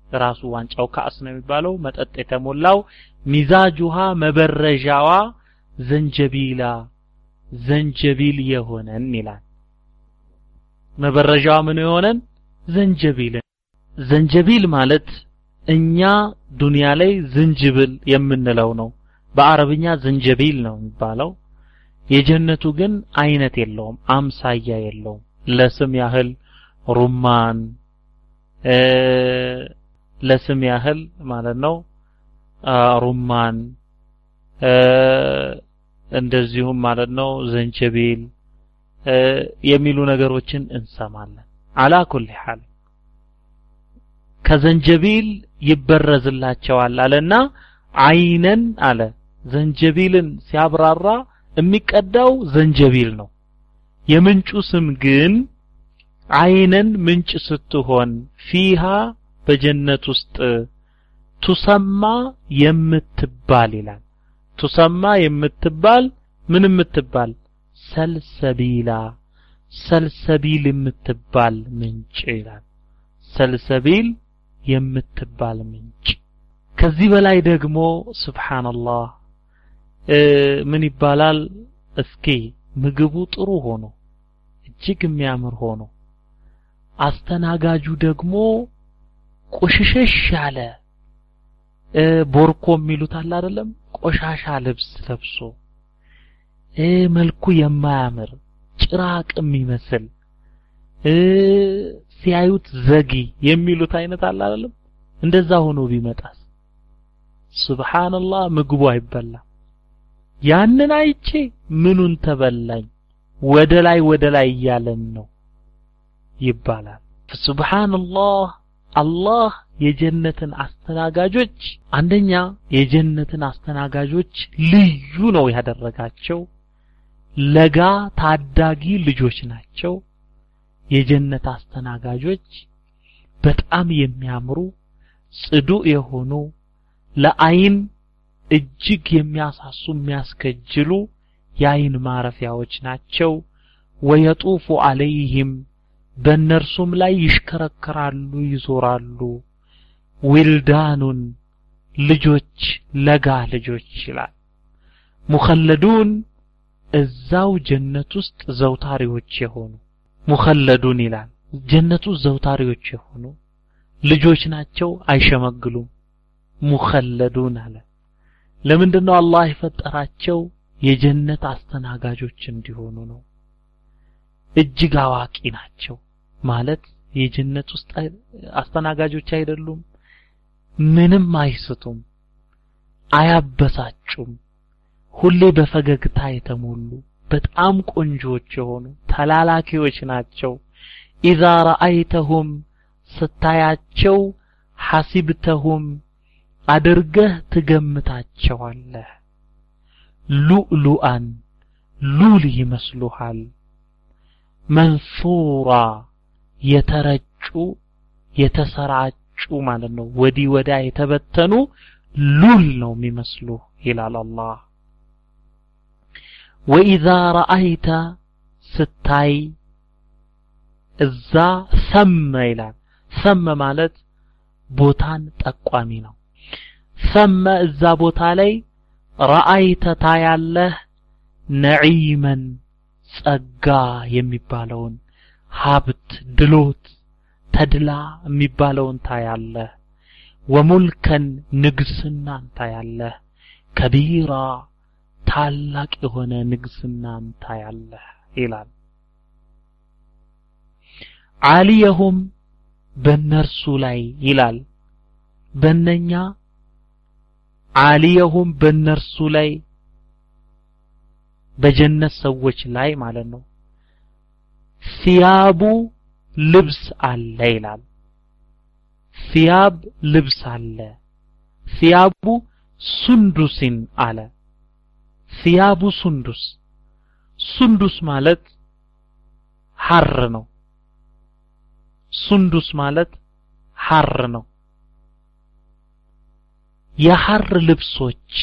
ራሱ ዋንጫው ከአስ ነው የሚባለው። መጠጥ የተሞላው ሚዛጁሃ መበረዣዋ ዘንጀቢላ ዘንጀቢል የሆነን ይላል። መበረዣዋ ምን የሆነን? ዘንጀቢል። ዘንጀቢል ማለት እኛ ዱንያ ላይ ዝንጅብል የምንለው ነው። በአረብኛ ዘንጀቢል ነው የሚባለው የጀነቱ ግን አይነት የለውም አምሳያ የለውም። ለስም ያህል ሩማን ለስም ያህል ማለት ነው ሩማን እንደዚሁም ማለት ነው ዘንጀቢል የሚሉ ነገሮችን እንሰማለን። አላ ኩል ሐል ከዘንጀቢል ይበረዝላቸዋል አለና አይነን አለ። ዘንጀቢልን ሲያብራራ የሚቀዳው ዘንጀቢል ነው። የምንጩ ስም ግን አይነን ምንጭ ስትሆን ፊሃ በጀነት ውስጥ ቱሰማ የምትባል ይላል። ቱሰማ የምትባል ምን የምትባል? ሰልሰቢላ ሰልሰቢል የምትባል ምንጭ ይላል። ሰልሰቢል የምትባል ምንጭ። ከዚህ በላይ ደግሞ ስብሓንላህ ምን ይባላል? እስኪ ምግቡ ጥሩ ሆኖ እጅግ የሚያምር ሆኖ አስተናጋጁ ደግሞ ቆሽሸሽ ያለ ቦርኮ የሚሉት አለ አይደለም? ቆሻሻ ልብስ ለብሶ መልኩ የማያምር ጭራቅ የሚመስል ሲያዩት ዘጊ የሚሉት አይነት አለ አይደለም? እንደዛ ሆኖ ቢመጣስ? ሱብሃንአላህ ምግቡ አይበላም ያንን አይቼ ምኑን ተበላኝ? ወደ ላይ ወደ ላይ እያለን ነው ይባላል። ሱብሃንአላህ አላህ የጀነትን አስተናጋጆች አንደኛ የጀነትን አስተናጋጆች ልዩ ነው ያደረጋቸው። ለጋ ታዳጊ ልጆች ናቸው። የጀነት አስተናጋጆች በጣም የሚያምሩ ጽዱ የሆኑ ለአይን እጅግ የሚያሳሱ የሚያስከጅሉ የአይን ማረፊያዎች ናቸው። ወየጡፉ አለይህም በእነርሱም ላይ ይሽከረከራሉ ይዞራሉ። ዊልዳኑን ልጆች ለጋ ልጆች ይላል። ሙኸለዱን እዛው ጀነት ውስጥ ዘውታሪዎች የሆኑ ሙኸለዱን ይላል። ጀነቱ ዘውታሪዎች የሆኑ ልጆች ናቸው አይሸመግሉም። ሙኸለዱን አለ ለምንድን ነው አላህ የፈጠራቸው? የጀነት አስተናጋጆች እንዲሆኑ ነው። እጅግ አዋቂ ናቸው። ማለት የጀነት ውስጥ አስተናጋጆች አይደሉም። ምንም አይስቱም። አያበሳጩም። ሁሌ በፈገግታ የተሞሉ በጣም ቆንጆዎች የሆኑ ተላላኪዎች ናቸው። ኢዛ ረአይተሁም ስታያቸው ሐሲብተሁም አድርገህ ትገምታቸዋለህ። ሉዕሉአን ሉል ይመስሉሃል። መንሱራ የተረጩ የተሰራጩ ማለት ነው። ወዲህ ወዳ የተበተኑ ሉል ነው የሚመስሉ ይላል አላህ። ወኢዛ ረአይተ ስታይ እዛ ሰመ ይላል። ሰመ ማለት ቦታን ጠቋሚ ነው ሰመ እዛ ቦታ ላይ ረአይተ ታያለህ ነዒመን ጸጋ የሚባለውን ሀብት ድሎት ተድላ የሚባለውን ታያለህ። ወሙልከን ንግስናን ታያለህ ከቢራ ታላቅ የሆነ ንግስናን ታያለህ ይላል። አሊየሁም በእነርሱ ላይ ይላል። በእነኛ አሊየሁም በእነርሱ ላይ በጀነት ሰዎች ላይ ማለት ነው። ሲያቡ ልብስ አለ ይላል። ሲያብ ልብስ አለ። ሲያቡ ሱንዱሲን አለ። ሲያቡ ሱንዱስ። ሱንዱስ ማለት ሐር ነው። ሱንዱስ ማለት ሐር ነው የሐር ልብሶች።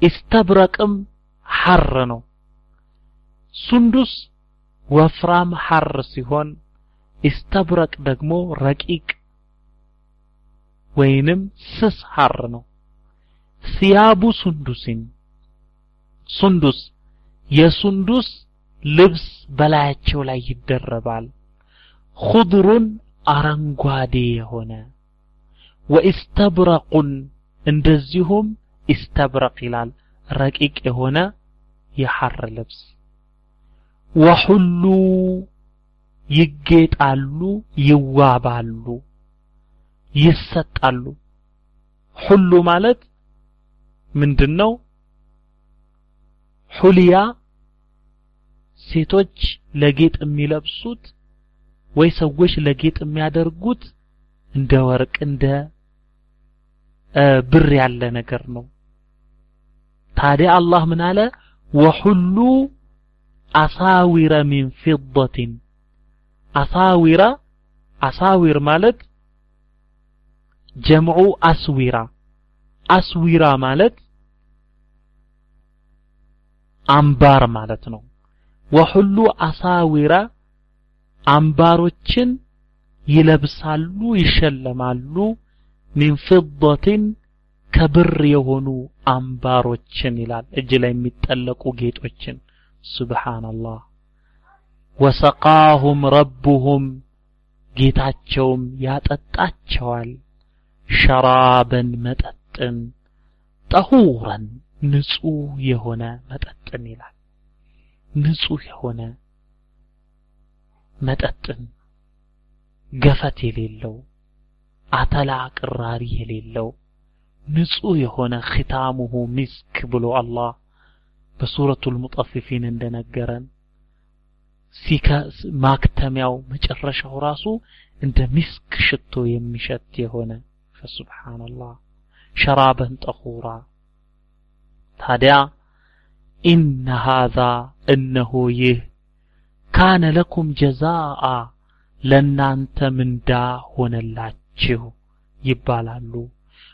ኢስተብረቅም ሐር ነው። ሱንዱስ ወፍራም ሐር ሲሆን ኢስተብረቅ ደግሞ ረቂቅ ወይንም ስስ ሐር ነው። ሲያቡ ሱንዱሲን። ሱንዱስ የሱንዱስ ልብስ በላያቸው ላይ ይደረባል። ኹድሩን አረንጓዴ የሆነ ወኢስተብረቁን እንደዚሁም ኢስተብረቅ ይላል። ረቂቅ የሆነ የሐር ልብስ። ወሁሉ ይጌጣሉ ይዋባሉ ይሰጣሉ። ሁሉ ማለት ምንድነው? ሁሊያ ሴቶች ለጌጥ የሚለብሱት ወይ ሰዎች ለጌጥ የሚያደርጉት እንደ ወርቅ እንደ ብር ያለ ነገር ነው። ታዲያ አላህ ምን አለ? ወሁሉ አሳዊረ ሚን ፊደትን አሳዊራ አሳዊር ማለት ጀምዑ አስዊራ። አስዊራ ማለት አምባር ማለት ነው። ወሁሉ አሳዊራ አምባሮችን ይለብሳሉ ይሸለማሉ ሚን ፊደትን ከብር የሆኑ አምባሮችን ይላል። እጅ ላይ የሚጠለቁ ጌጦችን። ሱብሃንአላህ ወሰቃሁም ረቡሁም ጌታቸውም ያጠጣቸዋል። ሸራበን መጠጥን ጠሁረን ንጹህ የሆነ መጠጥን ይላል። ንጹህ የሆነ መጠጥን ገፈት የሌለው أتلاك الراري لله نسوي هنا ختامه مسك بلو الله بصورة المطففين عندنا قرن سيكا ماكتمعو مجرش راسو انت مسك شتو يمشت هنا فسبحان الله شرابا تخورا تادع إن هذا إنه يه كان لكم جزاء لن أنت من دا هنا ይባላሉ።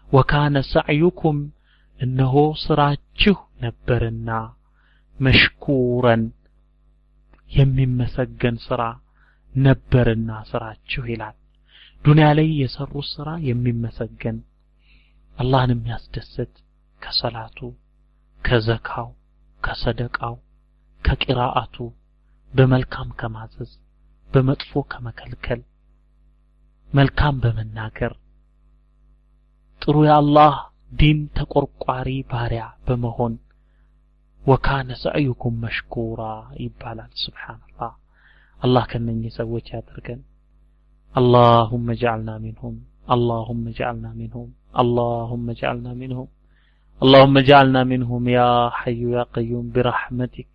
ወካነ ሰዕዩኩም እነሆ ስራችሁ ነበርና መሽኩረን የሚመሰገን ስራ ነበርና ስራችሁ ይላል። ዱንያ ላይ የሰሩት ስራ የሚመሰገን አላህን የሚያስደስት ከሰላቱ ከዘካው ከሰደቃው ከቂራአቱ በመልካም ከማዘዝ በመጥፎ ከመከልከል መልካም በመናገር ጥሩ የአላህ ዲን ተቆርቋሪ ባሪያ በመሆን ወካነ ሰዕዩኩም መሽኩራ ይባላል ስብሓንላህ አላህ ከነኚህ ሰዎች ያደርገን اللهم اجعلنا منهم اللهم اجعلنا منهم اللهم اجعلنا منهم اللهم اجعلنا منهم يا حي يا قيوم برحمتك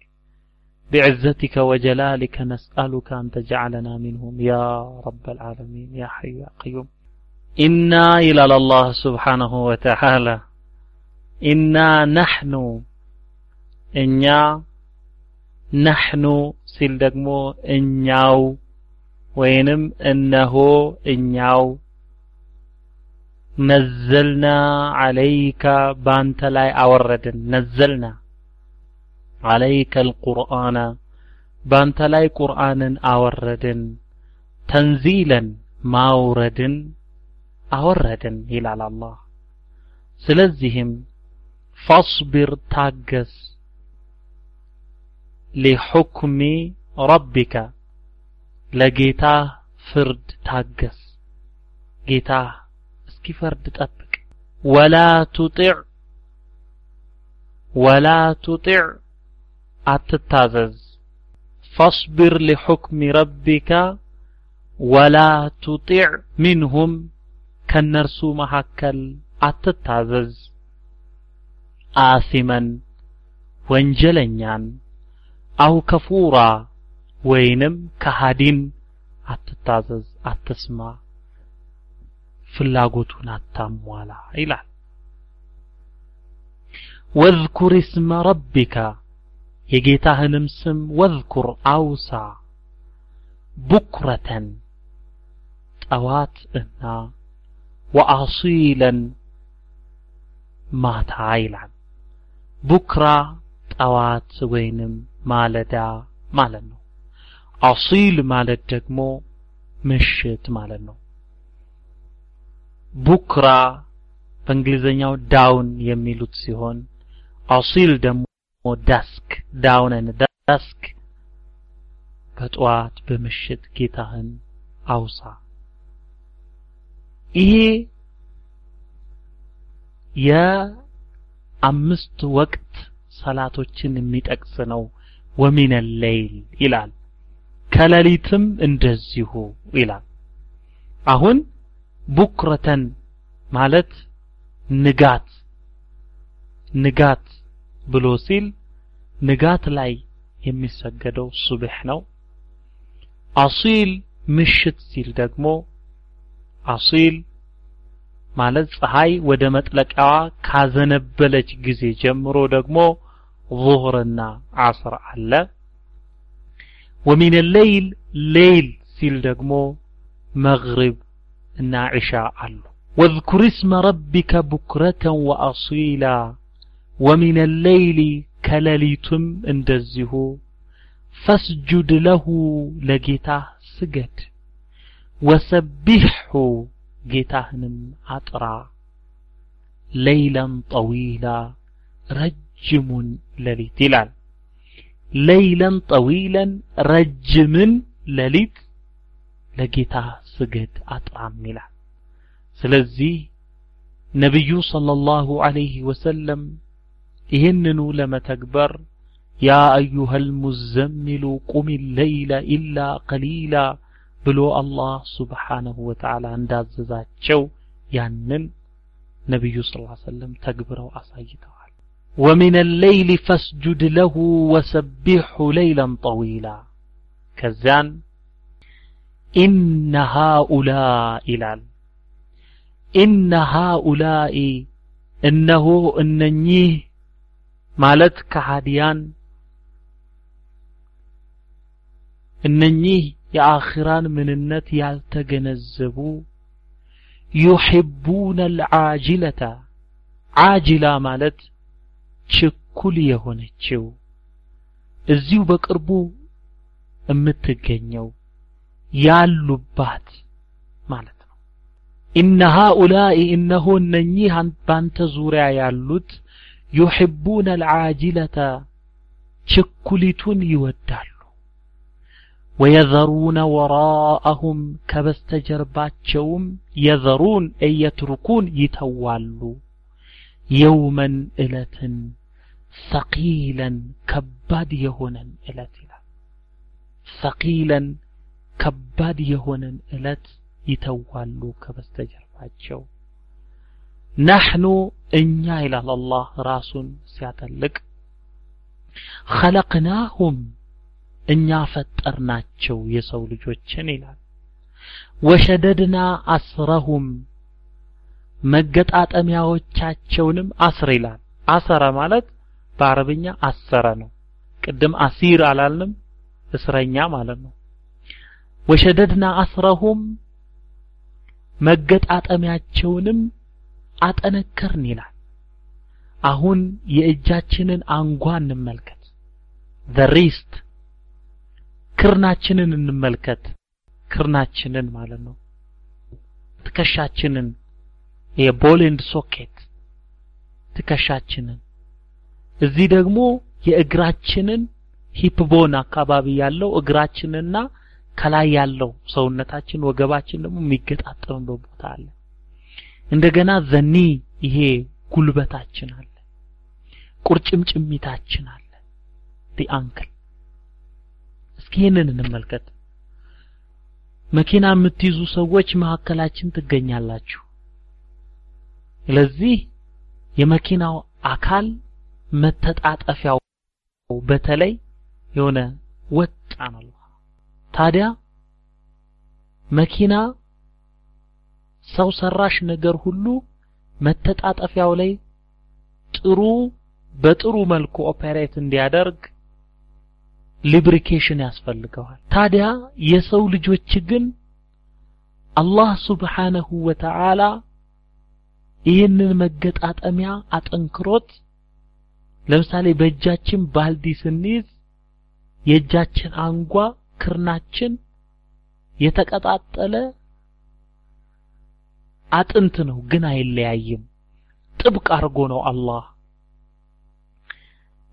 بعزتك وجلالك نسألك أن تجعلنا منهم. يا رب العالمين. يا حي يا قيوم. إنا إلى الله سبحانه وتعالى. إنا نحن. إنيا. نحن سلدقمو إنياو. وينم إنه إنياو. نزلنا عليك بانت لاي أوردن. نزلنا. عليك القرآن بانت لاي قرآن أوردن تنزيلا ماوردن أوردن إلى الله. سلزهم فاصبر تاجس لحكم ربك. لجيتاه فرد تاجس. جيتاه اسكي فرد تطبق ولا تطع ولا تطع አትታዘዝ ፈስቢር ሊሑክሚ ረቢከ ወላ ቱጢዕ ሚንሁም ከነርሱ መካከል አትታዘዝ አሲመን ወንጀለኛን አው ከፉራ ወይንም ከሃዲን አትታዘዝ አትስማ ፍላጎቱን አታሟላ ይላል ወዝኩር እስመ ረቢከ የጌታህንም ስም ወዝኩር አውሳ ቡክረተን ጠዋት እና ወአሲለን ማታ ይላል ቡክራ ጠዋት ወይንም ማለዳ ማለት ነው አሲል ማለት ደግሞ ምሽት ማለት ነው። ቡክራ በእንግሊዘኛው ዳውን የሚሉት ሲሆን አሲል ደግሞ dusk dawn dusk በጠዋት በምሽት ጌታህን አውሳ። ይሄ የአምስት ወቅት ሰላቶችን የሚጠቅስ ነው። ومن الليل ይላል። ከሌሊትም እንደዚሁ ይላል። አሁን بكرة ማለት ንጋት ንጋት ብሎ ሲል ንጋት ላይ የሚሰገደው ሱብሕ ነው። አሲል ምሽት ሲል ደግሞ አሲል ማለት ፀሐይ ወደ መጥለቂያዋ ካዘነበለች ጊዜ ጀምሮ ደግሞ ዙህርና ዓስር አለ። ወሚን ሌይል ሌይል ሲል ደግሞ መግሪብ እና ዒሻ አሉ። واذكر اسم ربك بكرة وأصيلا ومن الليل كلاليتم اندزه فاسجد له لجيتا سجد وسبحه جيتاهنم أطرع ليلا طويلا رجم لليت يلعن ليلا طويلا رجم لليت لجيتا سجد أطرع ملا سلزي نبي صلى الله عليه وسلم ይህንኑ ለመተግበር ያ አዩሃ ልሙዘሚሉ ቁም ለይለ ኢላ ቀሊላ ብሎ አላህ ስብሓነሁ ወተዓላ እንዳዘዛቸው ያንን ነቢዩ ስ ሰለም ተግብረው አሳይተዋል ወሚን ለይሊ ፈስጁድ ለሁ ወሰቢሑ ለይለን ጠዊላ ከዚያን ኢነ ሃኡላ ይላል ኢነ ሃኡላኢ እነሆ እነኚህ ማለት ከሃዲያን እነኚህ የአኺራን ምንነት ያልተገነዘቡ ዩሒቡነ አልዓጅለተ ዓጅላ ማለት ችኩል የሆነችው እዚሁ በቅርቡ የምትገኘው ያሉባት ማለት ነው። ኢነ ሃኡላኢ እነሆ እነኚህ ባንተ ዙሪያ ያሉት ዩሕቡነ አልዓጅለተ ችኩሊቱን ይወዳሉ። ወየዘሩነ ወራአሁም ከበስተጀርባቸውም የዘሩን እየትርኩን ይተዋሉ የውመን እለትን ሰቂለን ከባድ የሆነን እለት ይላል። ሰቂለን ከባድ የሆነን እለት ይተዋሉ ከበስተጀርባቸው። ናሕኑ እኛ ይላል አላህ ራሱን ሲያጠልቅ ኸለቅናሁም እኛ ፈጠርናቸው የሰው ልጆችን ይላል። ወሸደድና አስረሁም መገጣጠሚያዎቻቸውንም አስር ይላል። አሰረ ማለት በአረብኛ አሰረ ነው። ቅድም አሲር አላልንም? እስረኛ ማለት ነው። ወሸደድና አስረሁም መገጣጠሚያቸውንም አጠነከርን ይላል። አሁን የእጃችንን አንጓ እንመልከት። the wrist ክርናችንን እንመልከት። ክርናችንን ማለት ነው። ትከሻችንን የቦል ሶኬት ትከሻችንን እዚህ ደግሞ የእግራችንን ሂፕ ቦን አካባቢ ያለው እግራችንና ከላይ ያለው ሰውነታችን ወገባችን ደግሞ የሚገጣጠምበት ቦታ አለ። እንደገና ዘኒ ይሄ ጉልበታችን አለ። ቁርጭምጭሚታችን አለ። ዲ አንክል እስኪ ይህንን እንመልከት። መኪና የምትይዙ ሰዎች መካከላችን ትገኛላችሁ። ስለዚህ የመኪናው አካል መተጣጠፊያው በተለይ የሆነ ወጣ ነው። ታዲያ መኪና ሰው ሰራሽ ነገር ሁሉ መተጣጠፊያው ላይ ጥሩ በጥሩ መልኩ operate እንዲያደርግ lubrication ያስፈልገዋል። ታዲያ የሰው ልጆች ግን አላህ ሱብሓነሁ ወተዓላ ይህንን መገጣጠሚያ አጠንክሮት ለምሳሌ በእጃችን ባልዲ ስንይዝ የእጃችን አንጓ ክርናችን የተቀጣጠለ አጥንት ነው ግን አይለያይም። ጥብቅ አድርጎ ነው አላህ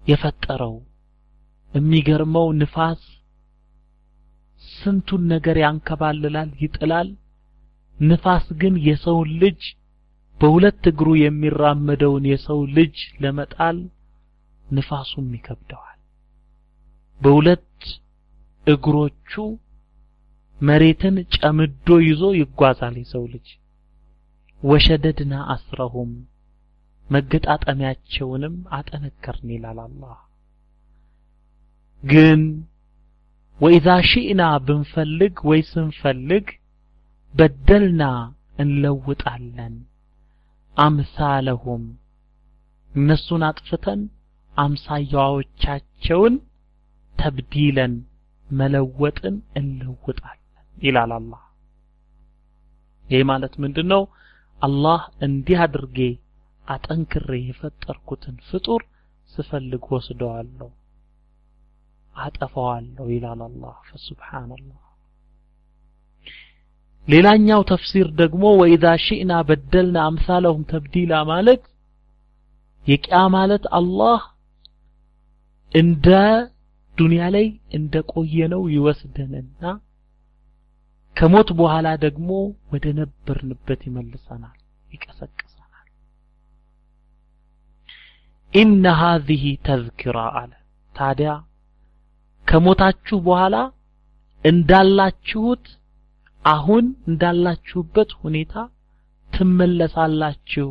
የፈጠረው። የሚገርመው ንፋስ ስንቱን ነገር ያንከባልላል ይጥላል። ንፋስ ግን የሰውን ልጅ በሁለት እግሩ የሚራመደውን የሰው ልጅ ለመጣል ንፋሱም ይከብደዋል። በሁለት እግሮቹ መሬትን ጨምዶ ይዞ ይጓዛል የሰው ልጅ ወሸደድና አስረሁም መገጣጠሚያቸውንም አጠነከርን ይላል አላህ። ግን ወኢዛ ሺእና ብንፈልግ ወይ ስንፈልግ በደልና እንለውጣለን። አምሳለሁም እነሱን አጥፍተን አምሳያዎቻቸውን ተብዲለን መለወጥን እንለውጣለን ይላል አላህ። ይህ ማለት ምንድነው አላህ እንዲህ አድርጌ አጠንክሬ የፈጠርኩትን ፍጡር ስፈልግ ወስደዋለሁ። አጠፋዋለሁ ይላል አላህ ፈሱብሓንላህ ሌላኛው ተፍሲር ደግሞ ወኢዛ ሺእና በደልና አምሳለሁም ተብዲላ ማለት የቂያ ማለት አላህ እንደ ዱንያ ላይ እንደ ቆየነው ይወስደንና ከሞት በኋላ ደግሞ ወደ ነበርንበት ይመልሰናል ይቀሰቅሰናል። ኢነ ሃዚህ ተዝኪራ አለ። ታዲያ ከሞታችሁ በኋላ እንዳላችሁት አሁን እንዳላችሁበት ሁኔታ ትመለሳላችሁ።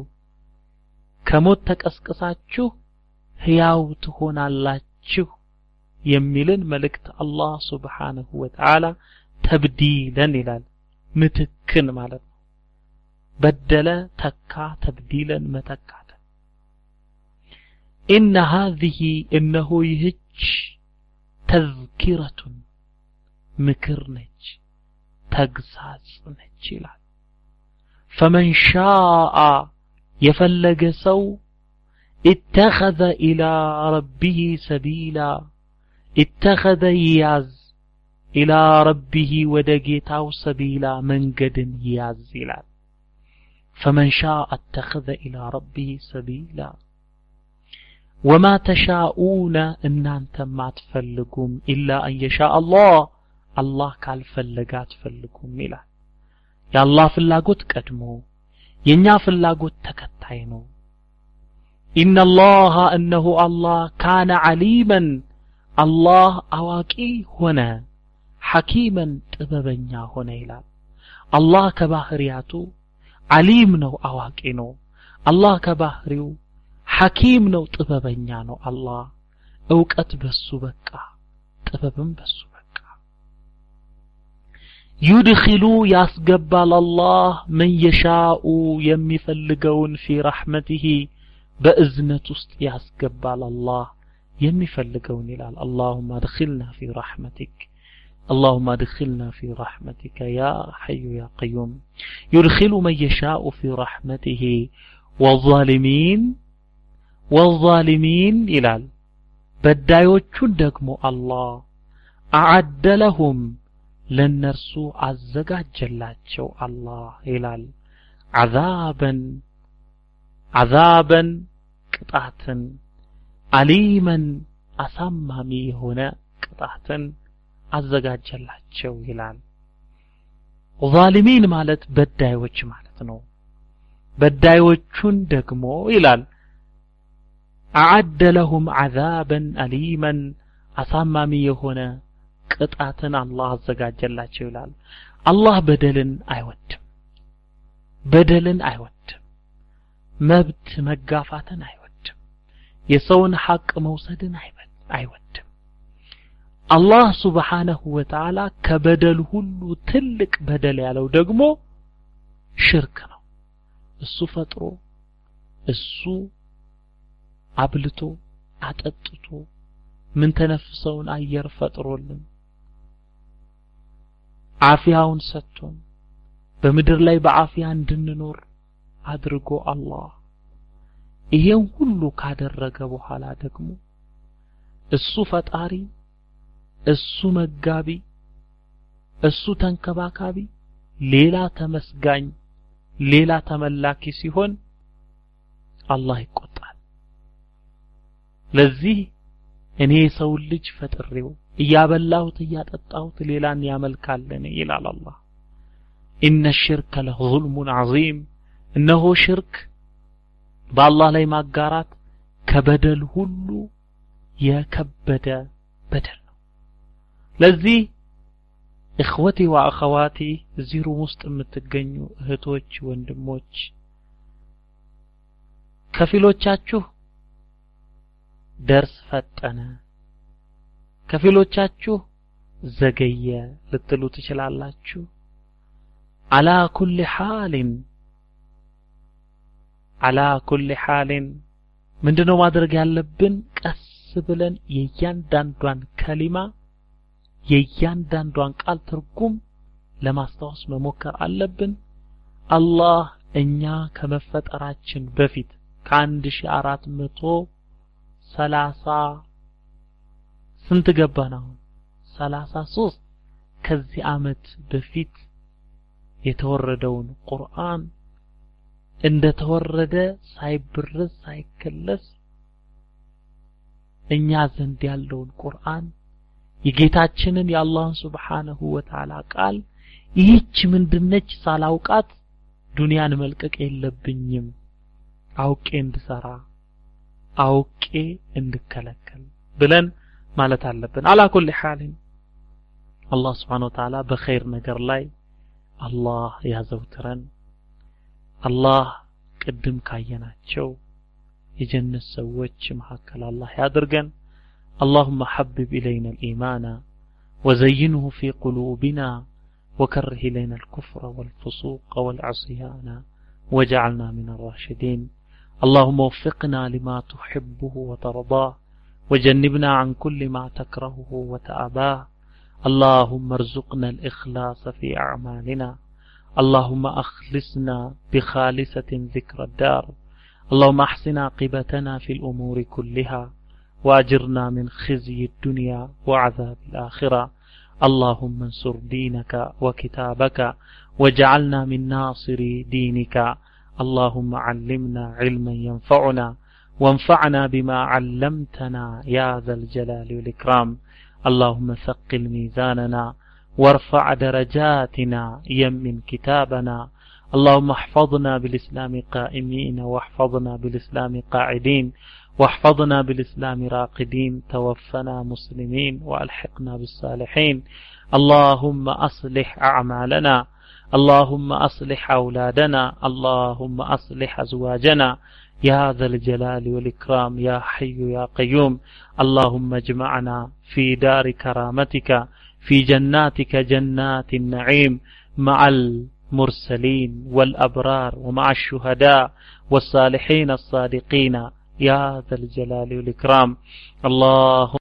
ከሞት ተቀስቅሳችሁ ሕያው ትሆናላችሁ የሚልን መልእክት አላህ ስብሓንሁ ወተዓላ ተብዲለን ይላል ምትክን ማለት ነው በደለ ተካ ተብዲለን መተካት ኢነ ሃዚህ እነሆ ይህች ተዝኪረቱን ምክር ነች ተግሳጽ ነች ይላል ፈመን ሻአ የፈለገ ሰው اتخذ إلى ربه سبيلا اتخذ ياز إلى ربه ودقيتاو سبيلا من قد ياز ይላል فمن شاء اتخذ إلى ربه سبيلا وما تشاءون إن أنت ما تفلقون إلا أن يشاء الله الله قال فلقا تفلقون ይላል የአላህ ፍላጎት ቀድሞ የኛ ፍላጎት ተከታይ ነው إن الله أنه الله كان عليما الله أواكي هنا ሐኪመን ጥበበኛ ሆነ ይላል። አላህ ከባህርያቱ አሊም ነው አዋቂ ነው። አላህ ከባህሪው ሐኪም ነው ጥበበኛ ነው። አላህ እውቀት በሱ በቃ ጥበብም በሱ በቃ። ዩድኪሉ ያስገባል አላህ ምን የሻኡ የሚፈልገውን ፊ ረሕመቲሂ በእዝነት ውስጥ ያስገባል አላህ የሚፈልገውን ይላል። አላሁማ አድኪልና ፊ ረሕመቲክ። اللهم ادخلنا في رحمتك يا حي يا قيوم يدخل من يشاء في رحمته والظالمين والظالمين ይላል በዳዮቹን ደግሞ አላህ አዓደ ለሁም ለነርሱ አዘጋጀላቸው አላህ ይላል عذابا عذابا ቅጣትን አሊመን አሳማሚ የሆነ ቅጣትን አዘጋጀላቸው ይላል። ዛሊሚን ማለት በዳዮች ማለት ነው። በዳዮቹን ደግሞ ይላል አዓደ ለሁም ዓዛበን አሊመን አሳማሚ የሆነ ቅጣትን አላህ አዘጋጀላቸው ይላል። አላህ በደልን አይወድም በደልን አይወድም መብት መጋፋትን አይወድም የሰውን ሐቅ መውሰድን አይወድም አላህ ስብሓነሁ ወተዓላ ከበደል ሁሉ ትልቅ በደል ያለው ደግሞ ሽርክ ነው። እሱ ፈጥሮ እሱ አብልቶ አጠጥቶ ምን ተነፍሰውን አየር ፈጥሮልን አፊያውን ሰጥቶን በምድር ላይ በአፊያ እንድንኖር አድርጎ አላህ ይሄን ሁሉ ካደረገ በኋላ ደግሞ እሱ ፈጣሪ እሱ መጋቢ እሱ ተንከባካቢ ሌላ ተመስጋኝ ሌላ ተመላኪ ሲሆን አላህ ይቆጣል። ለዚህ እኔ የሰውን ልጅ ፈጥሬው እያበላሁት እያጠጣሁት ሌላን ያመልካለን ይላል አላህ። ኢነ ሽርከ ለظልሙን ዐዚም እነሆ ሽርክ በአላህ ላይ ማጋራት ከበደል ሁሉ የከበደ በደል ለዚህ እኽወቲ ወአኸዋቲ እዚህ ውስጥ የምትገኙ እህቶች ወንድሞች ከፊሎቻችሁ ደርስ ፈጠነ ከፊሎቻችሁ ዘገየ ልትሉ ትችላላችሁ። አላ ኩል ሓልን አላ ኩል ሓልን ምንድነው ማድረግ ያለብን? ቀስ ብለን የእያንዳንዷን ከሊማ የእያንዳንዷን ቃል ትርጉም ለማስታወስ መሞከር አለብን። አላህ እኛ ከመፈጠራችን በፊት ከአንድ ሺ አራት መቶ ሰላሳ ስንት ገባን አሁን? ሰላሳ ሶስት ከዚህ አመት በፊት የተወረደውን ቁርአን እንደተወረደ ሳይብረዝ ሳይከለስ እኛ ዘንድ ያለውን ቁርአን የጌታችንን የአላህን ስብሓነሁ ወተዓላ ቃል ይህች ምንድነች ሳላውቃት ዱንያን መልቀቅ የለብኝም። አውቄ እንድሰራ አውቄ እንድከለከል ብለን ማለት አለብን። አላ ኩል ሓልን አላህ ስብሓን ወተዓላ በኸይር ነገር ላይ አላህ ያዘውትረን። አላህ ቅድም ካየናቸው የጀነት ሰዎች መካከል አላህ ያድርገን اللهم حبب إلينا الإيمان وزينه في قلوبنا وكره إلينا الكفر والفسوق والعصيان وجعلنا من الراشدين. اللهم وفقنا لما تحبه وترضاه وجنبنا عن كل ما تكرهه وتأباه. اللهم ارزقنا الإخلاص في أعمالنا. اللهم أخلصنا بخالصة ذكر الدار. اللهم أحسن عاقبتنا في الأمور كلها. وأجرنا من خزي الدنيا وعذاب الآخرة. اللهم انصر دينك وكتابك واجعلنا من ناصري دينك. اللهم علمنا علما ينفعنا وانفعنا بما علمتنا يا ذا الجلال والإكرام. اللهم ثقل ميزاننا وارفع درجاتنا يمن كتابنا. اللهم احفظنا بالإسلام قائمين واحفظنا بالإسلام قاعدين. واحفظنا بالإسلام راقدين توفنا مسلمين وألحقنا بالصالحين. اللهم أصلح أعمالنا اللهم أصلح أولادنا اللهم أصلح أزواجنا. يا ذا الجلال والإكرام يا حي يا قيوم. اللهم اجمعنا في دار كرامتك في جناتك جنات النعيم مع المرسلين والأبرار ومع الشهداء والصالحين الصادقين. يا ذا الجلال والإكرام. اللهم